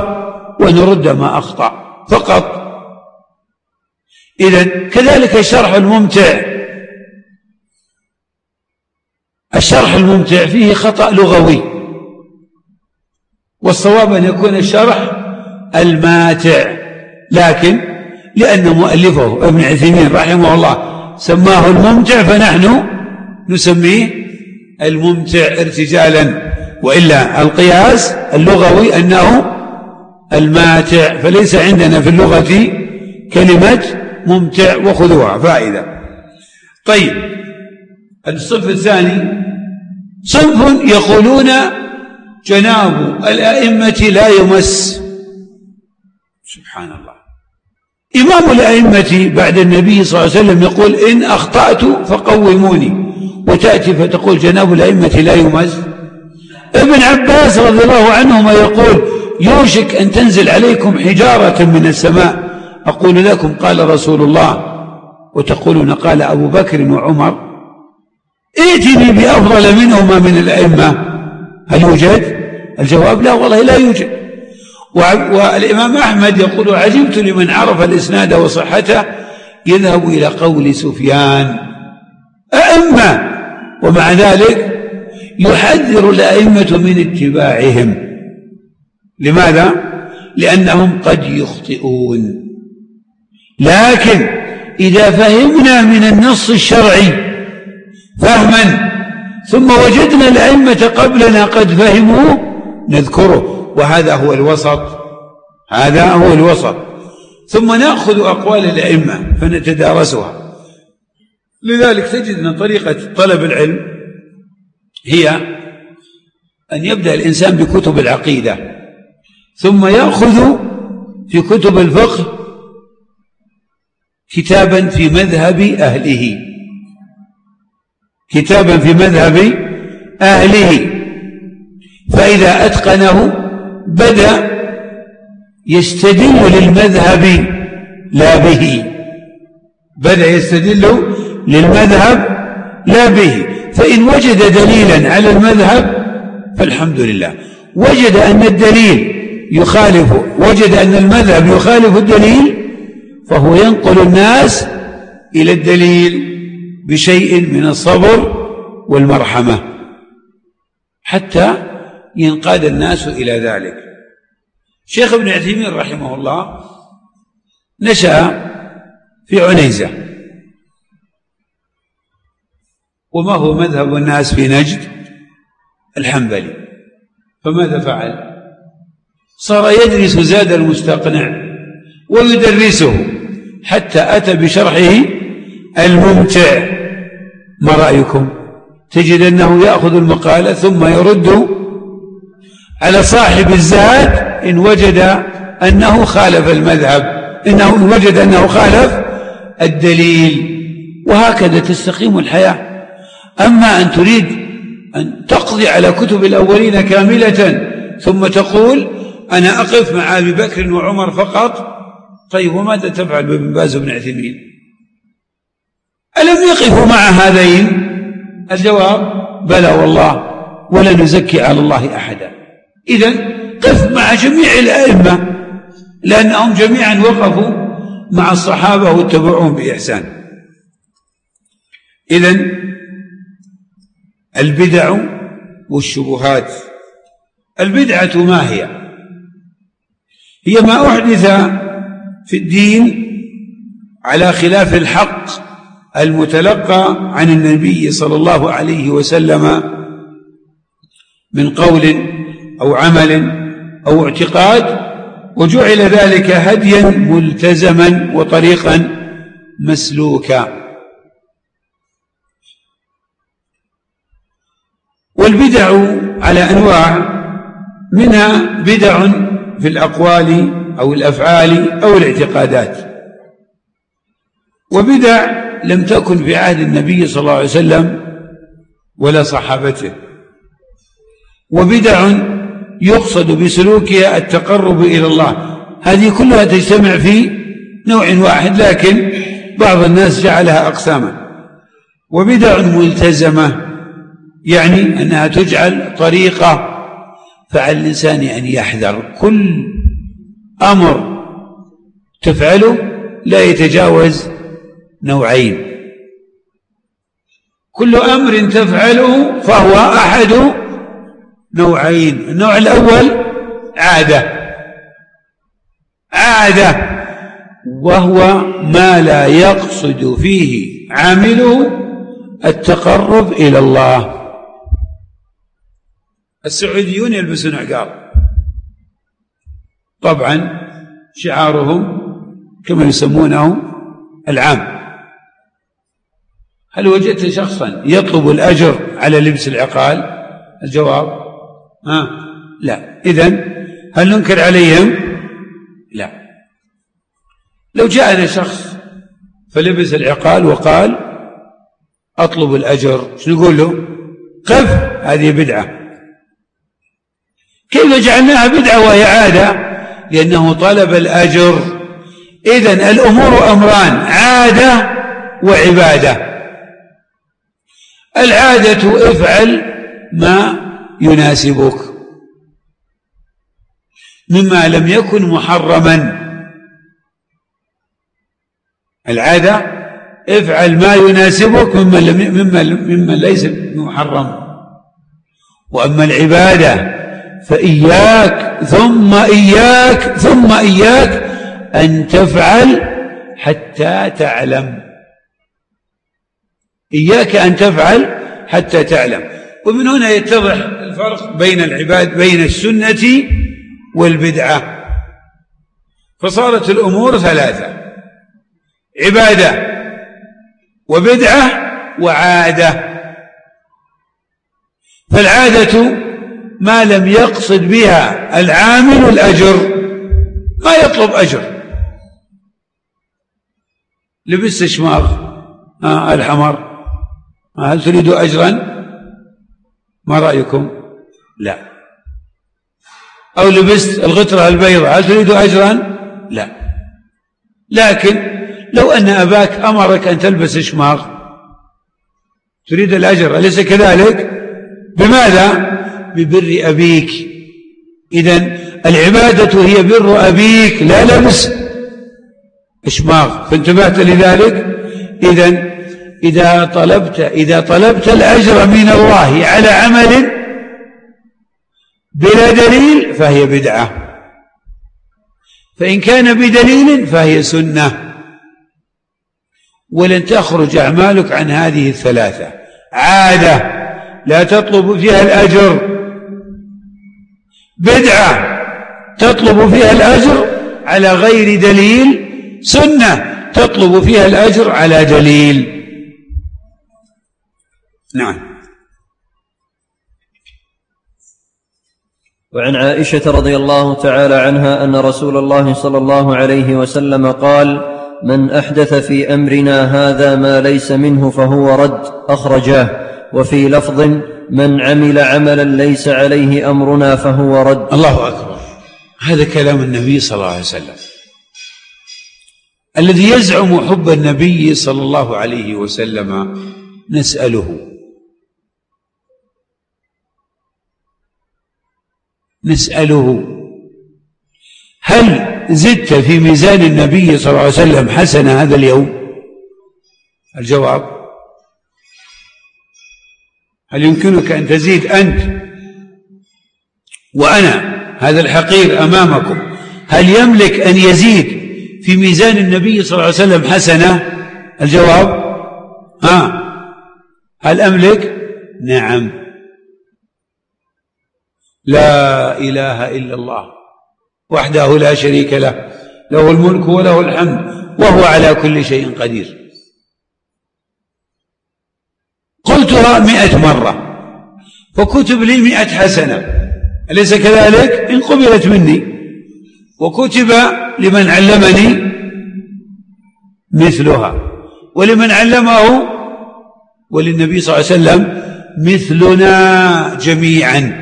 ونرد ما أخطأ. فقط. إذا كذلك الشرح الممتع. الشرح الممتع فيه خطأ لغوي. والصواب أن يكون الشرح الماتع لكن لأن مؤلفه ابن عثيمين رحمه الله سماه الممتع فنحن نسميه الممتع ارتجالا وإلا القياس اللغوي أنه الماتع فليس عندنا في اللغة كلمة ممتع وخذوها فائدة. طيب الصف الثاني صنف يقولون جناب الأئمة لا يمس. سبحان الله. إمام الأئمة بعد النبي صلى الله عليه وسلم يقول إن أخطأت فقوموني. وتأتي فتقول جناب الأئمة لا يمس. ابن عباس رضي الله عنهما يقول يوشك أن تنزل عليكم حجارة من السماء. أقول لكم قال رسول الله. وتقولون قال أبو بكر وعمر. ائتني بأفضل منهما من الأئمة. هل يوجد؟ الجواب لا والله لا يوجد. والإمام أحمد يقول عجبت لمن عرف الإسناد وصحته يذهب إلى قول سفيان. أئمة ومع ذلك يحذر الأئمة من اتباعهم. لماذا؟ لأنهم قد يخطئون. لكن إذا فهمنا من النص الشرعي فهما ثم وجدنا الأئمة قبلنا قد فهموا. نذكره. وهذا هو الوسط. هذا هو الوسط. ثم نأخذ أقوال الأئمة فنتدارسها. لذلك تجد أن طريقة طلب العلم هي أن يبدأ الإنسان بكتب العقيدة ثم يأخذ في كتب الفقه كتابا في مذهب أهله. كتابا في مذهب أهله. فإذا أتقنه بدأ يستدل للمذهب لا به. بدأ يستدل للمذهب لا به. فإن وجد دليلا على المذهب فالحمد لله. وجد أن الدليل يخالف وجد أن المذهب يخالف الدليل فهو ينقل الناس إلى الدليل. بشيء من الصبر والمرحمة. حتى ينقاد الناس إلى ذلك. شيخ ابن عثيمين رحمه الله نشأ في عنيزة. وما هو مذهب الناس في نجد؟ الحنبلي. فماذا فعل؟ صار يدرس زاد المستقنع ويدرسه حتى أتى بشرحه الممتع. ما رأيكم؟ تجد أنه يأخذ المقالة ثم يرد على صاحب الزاد إن وجد أنه خالف المذهب إنه إن وجد أنه خالف الدليل. وهكذا تستقيم الحياة. أما أن تريد أن تقضي على كتب الأولين كاملة ثم تقول أنا أقف مع أبي بكر وعمر فقط طيب وماذا تفعل بابن باز وابن عثيمين؟ ألم يقفوا مع هذين؟ الجواب بلى والله ولا نزكي على الله أحدا. إذا قف مع جميع الأئمة لأنهم جميعا وقفوا مع الصحابة واتبعوهم بإحسان. إذا البدع والشبهات. البدعة ما هي؟ هي ما أحدث في الدين على خلاف الحق المتلقى عن النبي صلى الله عليه وسلم من قول أو عمل أو اعتقاد وجعل ذلك هديا ملتزما وطريقا مسلوكا. والبدع على أنواع منها بدع في الأقوال أو الأفعال أو الاعتقادات. وبدع لم تكن في عهد النبي صلى الله عليه وسلم ولا صحابته. وبدع يقصد بسلوكها التقرب إلى الله. هذه كلها تجتمع في نوع واحد لكن بعض الناس جعلها أقساما. وبدع ملتزمة يعني أنها تجعل طريقة فعلى الإنسان أن يحذر. كل أمر تفعله لا يتجاوز نوعين. كل أمر تفعله فهو أحد نوعين. النوع الأول عادة. عادة. وهو ما لا يقصد فيه عامله التقرب إلى الله. السعوديون يلبسون عقال طبعا شعارهم كما يسمونه العام. هل وجدت شخصا يطلب الأجر على لبس العقال؟ الجواب ها لا. إذن هل ننكر عليهم؟ لا. لو جاءنا شخص فلبس العقال وقال أطلب الأجر شو نقول له؟ قف هذه بدعة. كيف جعلناها بدعة وهي عادة؟ لأنه طلب الأجر. إذن الأمور أمران عادة وعبادة. العادة افعل ما يناسبك. مما لم يكن محرما. العادة افعل ما يناسبك مما مما مما ليس محرم. وأما العبادة فإياك ثم إياك ثم إياك أن تفعل حتى تعلم. إياك أن تفعل حتى تعلم. ومن هنا يتضح الفرق بين العباد بين السنة والبدعة. فصارت الأمور ثلاثة عبادة وبدعة وعادة. فالعادة ما لم يقصد بها العامل الأجر ما يطلب أجر. لبست شماغ آه الحمر. هل تريد أجرا؟ ما رأيكم؟ لا. أو لبست الغترة البيضاء هل تريد أجرا؟ لا. لكن لو أن أباك أمرك أن تلبس شماغ تريد الأجر أليس كذلك؟ بماذا؟ ببر أبيك. إذا العبادة هي بر أبيك لا لبس إشماغ فانتبهت لذلك؟ إذا إذا طلبت إذا طلبت الأجر من الله على عمل بلا دليل فهي بدعة. فإن كان بدليل فهي سنة. ولن تخرج أعمالك عن هذه الثلاثة. عادة لا تطلب فيها الأجر. بدعة تطلب فيها الأجر على غير دليل. سنة تطلب فيها الأجر على دليل. نعم. وعن عائشة رضي الله تعالى عنها أن رسول الله صلى الله عليه وسلم قال من أحدث في أمرنا هذا ما ليس منه فهو رد أخرجاه. وفي لفظ من عمل عملا ليس عليه أمرنا فهو رد. الله أكبر. هذا كلام النبي صلى الله عليه وسلم. الذي يزعم حب النبي صلى الله عليه وسلم نسأله. نسأله. هل زدت في ميزان النبي صلى الله عليه وسلم حسنة هذا اليوم؟ الجواب هل يمكنك أن تزيد أنت وأنا هذا الحقير أمامكم هل يملك أن يزيد في ميزان النبي صلى الله عليه وسلم حسنة؟ الجواب ها هل أملك؟ نعم. لا إله إلا الله وحده لا شريك له له الملك وله الحمد وهو على كل شيء قدير. قلتها مئة مرة فكتب لي مئة حسنة. أليس كذلك؟ إن قبلت مني. وكتب لمن علمني مثلها ولمن علمه وللنبي صلى الله عليه وسلم مثلنا جميعا.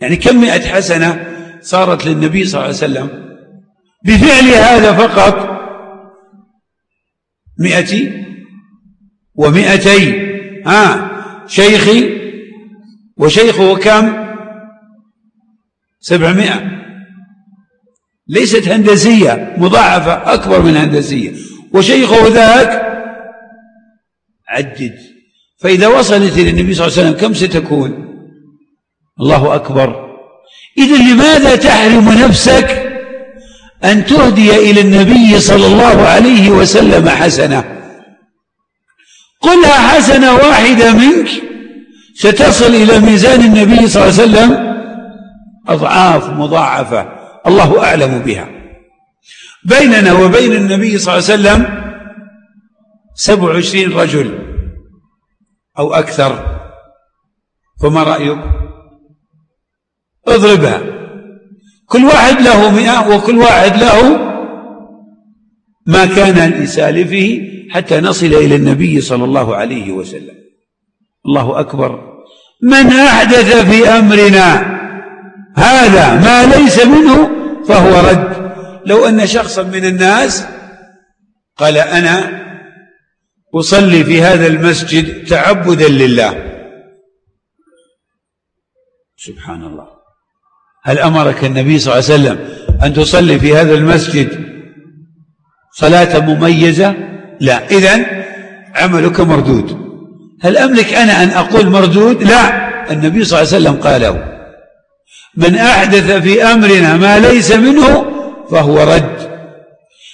يعني كم مئة حسنة صارت للنبي صلى الله عليه وسلم؟ بفعل هذا فقط مئة ومئتي. ها شيخي وشيخه كم؟ سبعمائة. ليست هندسية مضاعفة أكبر من هندسية. وشيخه ذاك؟ عدد فإذا وصلت إلى النبي صلى الله عليه وسلم كم ستكون؟ الله أكبر. إذا لماذا تحرم نفسك أن تهدي إلى النبي صلى الله عليه وسلم حسنة؟ قلها حسنة واحدة منك ستصل إلى ميزان النبي صلى الله عليه وسلم أضعاف مضاعفة الله أعلم بها. بيننا وبين النبي صلى الله عليه وسلم سبع وعشرين رجل أو أكثر. فما رأيك؟ اضربها. كل واحد له مئة وكل واحد له ما كان لسالفه حتى نصل إلى النبي صلى الله عليه وسلم. الله أكبر. من أحدث في أمرنا هذا ما ليس منه فهو رد. لو أن شخصا من الناس قال أنا أصلي في هذا المسجد تعبدا لله. سبحان الله. هل أمرك النبي صلى الله عليه وسلم أن تصلي في هذا المسجد صلاة مميزة؟ لا. إذن عملك مردود. هل أملك أنا أن أقول مردود؟ لا. النبي صلى الله عليه وسلم قاله من أحدث في أمرنا ما ليس منه فهو رد.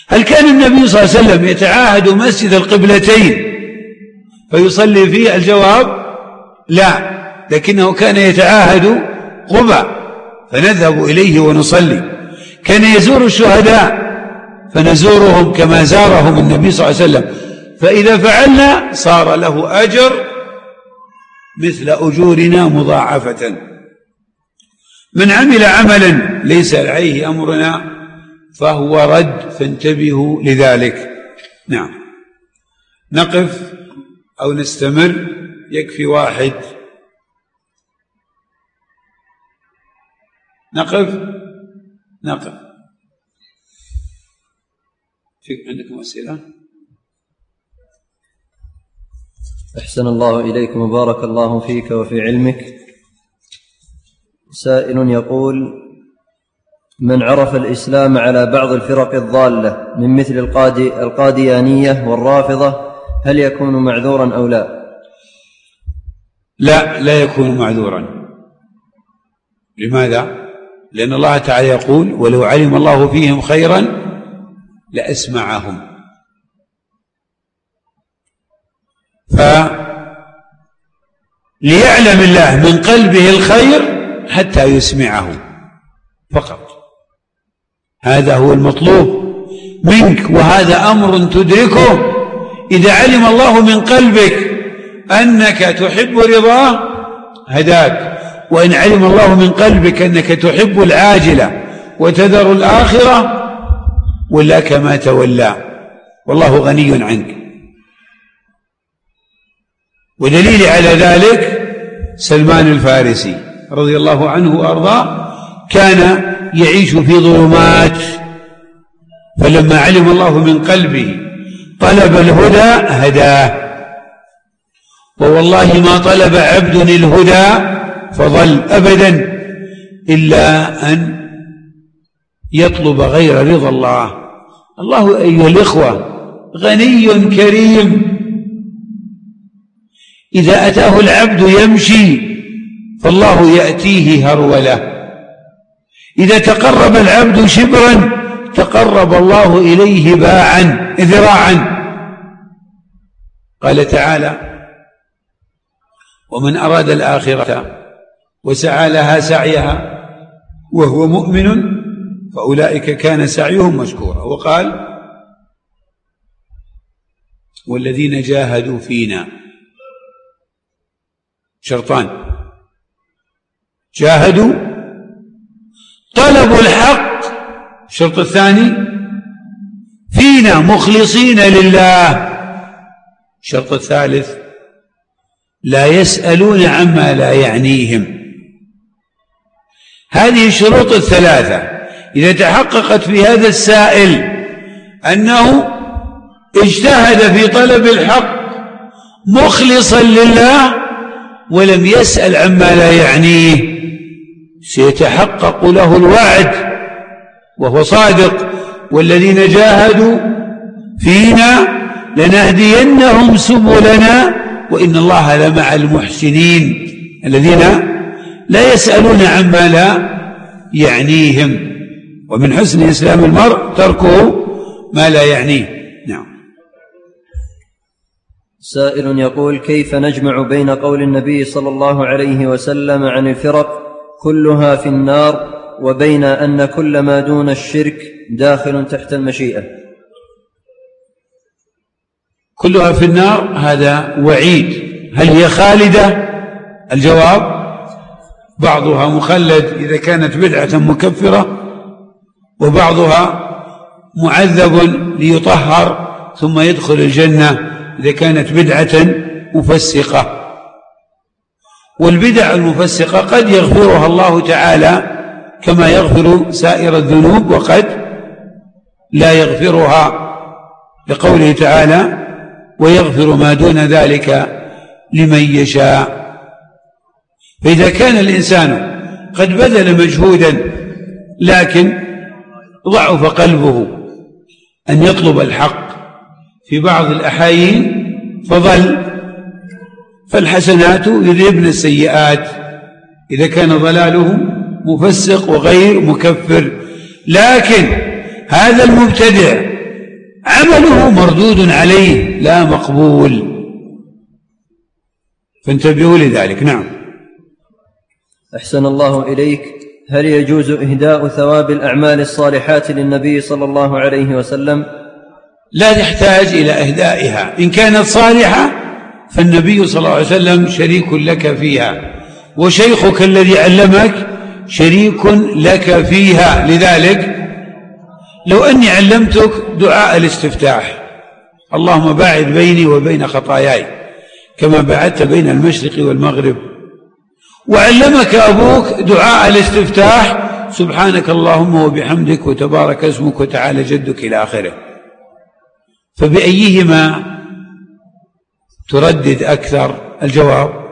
هل كان النبي صلى الله عليه وسلم يتعاهد مسجد القبلتين فيصلي فيه؟ الجواب لا لكنه كان يتعاهد قبى فنذهب إليه ونصلي. كان يزور الشهداء فنزورهم كما زارهم النبي صلى الله عليه وسلم. فإذا فعلنا صار له أجر مثل أجورنا مضاعفة. من عمل عملا ليس عليه أمرنا فهو رد فانتبهوا لذلك. نعم. نقف أو نستمر يكفي واحد. نقف؟ نقف. في عندكم أسئلة؟ أحسن الله إليكم وبارك الله فيك وفي علمك. سائل يقول من عرف الإسلام على بعض الفرق الضالة من مثل القادي القاديانية والرافضة هل يكون معذورا أو لا؟ لا لا يكون معذورا. لماذا؟ لأن الله تعالى يقول ولو علم الله فيهم خيرا لأسمعهم. فليعلم الله من قلبه الخير حتى يسمعه فقط. هذا هو المطلوب منك وهذا أمر تدركه. إذا علم الله من قلبك أنك تحب رضاه هداك. وإن علم الله من قلبك أنك تحب العاجلة وتذر الآخرة ولاك ما تولى. والله غني عنك. ودليل على ذلك سلمان الفارسي رضي الله عنه وأرضاه كان يعيش في ظلمات. فلما علم الله من قلبه طلب الهدى هداه. ووالله ما طلب عبد الهدى فظل أبدا إلا أن يطلب غير رضا الله. الله أيها الإخوة غني كريم. إذا أتاه العبد يمشي فالله يأتيه هرولة. إذا تقرب العبد شبرا تقرب الله إليه باعا ذراعا قال تعالى ومن أراد الآخرة وسعى لها سعيها وهو مؤمن فأولئك كان سعيهم مشكورا. وقال والذين جاهدوا فينا. شرطان. جاهدوا طلبوا الحق. الشرط الثاني فينا مخلصين لله. الشرط الثالث لا يسألون عما لا يعنيهم. هذه الشروط الثلاثة. إذا تحققت في هذا السائل أنه اجتهد في طلب الحق مخلصا لله ولم يسأل عما لا يعنيه سيتحقق له الوعد وهو صادق. والذين جاهدوا فينا لنهدينهم سبلنا وإن الله لمع المحسنين. الذين لا يسألون عما لا يعنيهم. ومن حسن إسلام المرء تركه ما لا يعنيه. نعم. سائل يقول كيف نجمع بين قول النبي صلى الله عليه وسلم عن الفرق كلها في النار وبين أن كل ما دون الشرك داخل تحت المشيئة؟ كلها في النار هذا وعيد. هل هي خالدة؟ الجواب بعضها مخلد إذا كانت بدعة مكفرة وبعضها معذب ليطهر ثم يدخل الجنة إذا كانت بدعة مفسقة. والبدع المفسقة قد يغفرها الله تعالى كما يغفر سائر الذنوب وقد لا يغفرها لقوله تعالى ويغفر ما دون ذلك لمن يشاء فإذا كان الإنسان قد بذل مجهودا لكن ضعف قلبه أن يطلب الحق في بعض الأحايين فظل. فالحسنات يذهبن السيئات. إذا كان ضلاله مفسق وغير مكفر. لكن هذا المبتدع عمله مردود عليه لا مقبول. فانتبهوا لذلك. نعم. أحسن الله إليك. هل يجوز إهداء ثواب الأعمال الصالحات للنبي صلى الله عليه وسلم؟ لا تحتاج إلى إهدائها. إن كانت صالحة فالنبي صلى الله عليه وسلم شريك لك فيها. وشيخك الذي علمك شريك لك فيها. لذلك لو أني علمتك دعاء الاستفتاح. اللهم باعد بيني وبين خطاياي كما بعدت بين المشرق والمغرب. وعلمك أبوك دعاء الاستفتاح. سبحانك اللهم وبحمدك وتبارك اسمك وتعالى جدك إلى آخره. فبأيهما تردد أكثر الجواب؟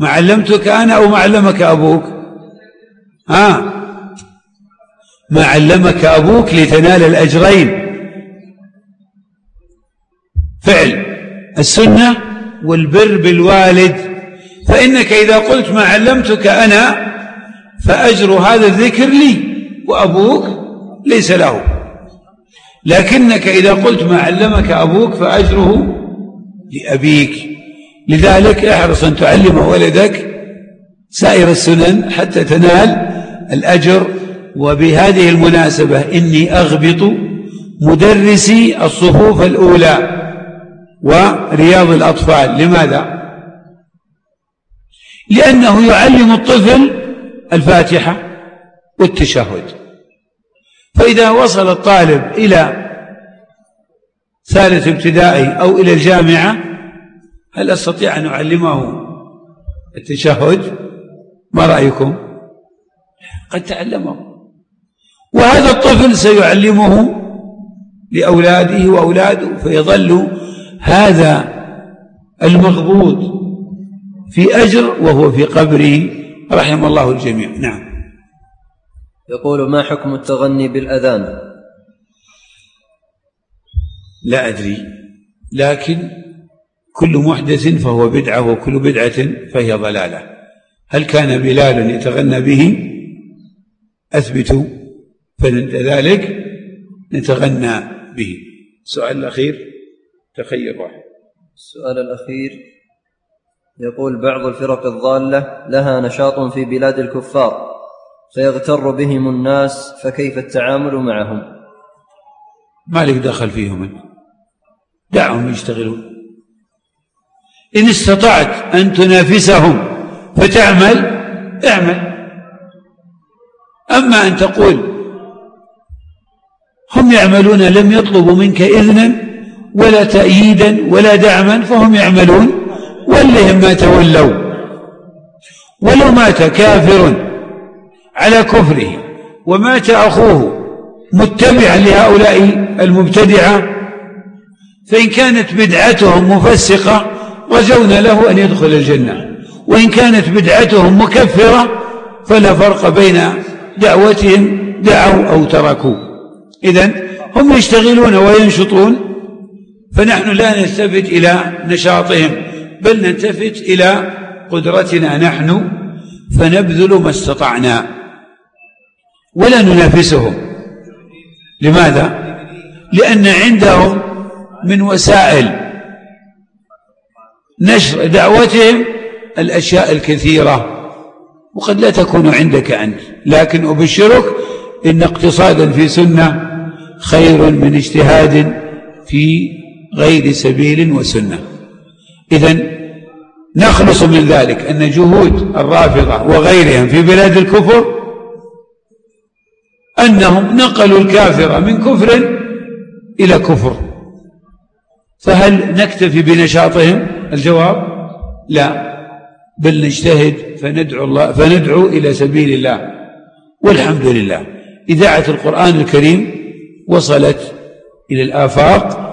ما علمتك أنا أو ما علمك أبوك؟ ها؟ ما علمك أبوك لتنال الأجرين. فعل. السنة والبر بالوالد. فإنك إذا قلت ما علمتك أنا فأجر هذا الذكر لي وأبوك ليس له. لكنك إذا قلت ما علمك أبوك فأجره لأبيك. لذلك أحرص أن تعلم ولدك سائر السنن حتى تنال الأجر. وبهذه المناسبة إني أغبط مدرسي الصفوف الأولى ورياض الأطفال. لماذا؟ لأنه يعلم الطفل الفاتحة والتشهد. فإذا وصل الطالب إلى ثالث ابتدائي أو إلى الجامعة هل أستطيع أن أعلمه التشهد؟ ما رأيكم؟ قد تعلمه. وهذا الطفل سيعلمه لأولاده وأولاده فيظل هذا المغبوط في أجر وهو في قبره رحم الله الجميع. نعم. يقول ما حكم التغني بالأذان؟ لا أدري. لكن كل محدث فهو بدعة وكل بدعة فهي ضلالة. هل كان بلال يتغنى به؟ أثبتوا فلذلك نتغنى به. السؤال الأخير. تخير واحد. السؤال الأخير يقول بعض الفرق الضالة لها نشاط في بلاد الكفار فيغتر بهم الناس فكيف التعامل معهم؟ ما لك دخل فيهم دعهم يشتغلون. إن استطعت أن تنافسهم فتعمل اعمل. أما أن تقول هم يعملون لم يطلبوا منك إذنا ولا تأييدا ولا دعما فهم يعملون. ولهم ما تولوا ولو مات كافر على كفره ومات أخوه متبعا لهؤلاء المبتدعة فإن كانت بدعتهم مفسقة رجونا له أن يدخل الجنة وإن كانت بدعتهم مكفرة فلا فرق بين دعوتهم دعوا أو تركوا. إذا هم يشتغلون وينشطون فنحن لا نلتفت إلى نشاطهم. بل نلتفت إلى قدرتنا نحن فنبذل ما استطعنا ولا ننافسهم. لماذا؟ لأن عندهم من وسائل نشر دعوتهم الأشياء الكثيرة وقد لا تكون عندك أنت. لكن أبشرك إن اقتصادا في سنة خير من اجتهاد في غير سبيل وسنة. إذا نخلص من ذلك أن جهود الرافضة وغيرهم في بلاد الكفر أنهم نقلوا الكافر من كفر إلى كفر. فهل نكتفي بنشاطهم؟ الجواب لا. بل نجتهد فندعو الله فندعو إلى سبيل الله. والحمد لله. إذاعة القرآن الكريم وصلت إلى الآفاق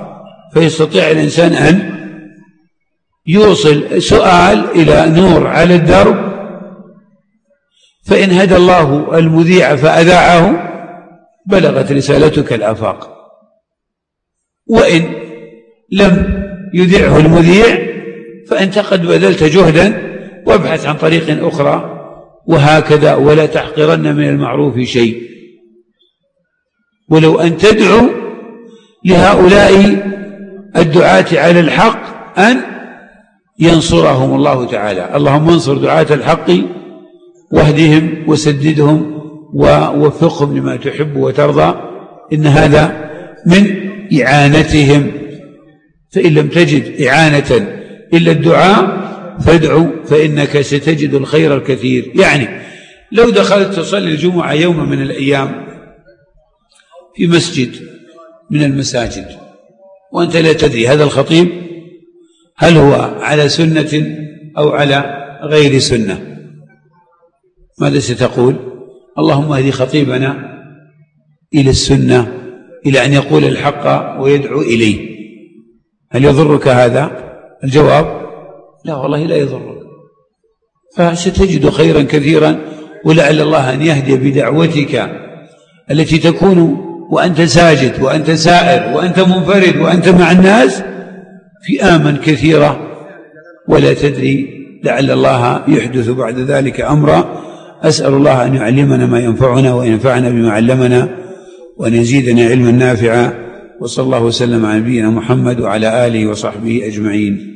فيستطيع الإنسان أن يوصل سؤال إلى نور على الدرب فإن هدى الله المذيع فأذاعه بلغت رسالتك الآفاق. وإن لم يذيعه المذيع فأنت قد بذلت جهدا وابحث عن طريق أخرى وهكذا ولا تحقرن من المعروف شيء. ولو أن تدعو لهؤلاء الدعاة على الحق أن ينصرهم الله تعالى. اللهم انصر دعاة الحق واهدهم وسددهم ووفقهم لما تحب وترضى. إن هذا من إعانتهم. فإن لم تجد إعانة إلا الدعاء فادعو فإنك ستجد الخير الكثير. يعني لو دخلت تصلي الجمعة يوم من الأيام في مسجد من المساجد وأنت لا تدري هذا الخطيب هل هو على سنة أو على غير سنة؟ ماذا ستقول اللهم اهد خطيبنا إلى السنة إلى أن يقول الحق ويدعو إليه. هل يضرك هذا؟ الجواب لا والله لا يضرك. فستجد خيرا كثيرا ولعل الله أن يهدي بدعوتك التي تكون وأنت ساجد وأنت سائر وأنت منفرد وأنت مع الناس آمن كثيرة ولا تدري لعل الله يحدث بعد ذلك أمرا. أسأل الله أن يعلمنا ما ينفعنا وينفعنا بما علمنا وأن يزيدنا علما نافعا. وصلى الله وسلم على نبينا محمد وعلى آله وصحبه أجمعين.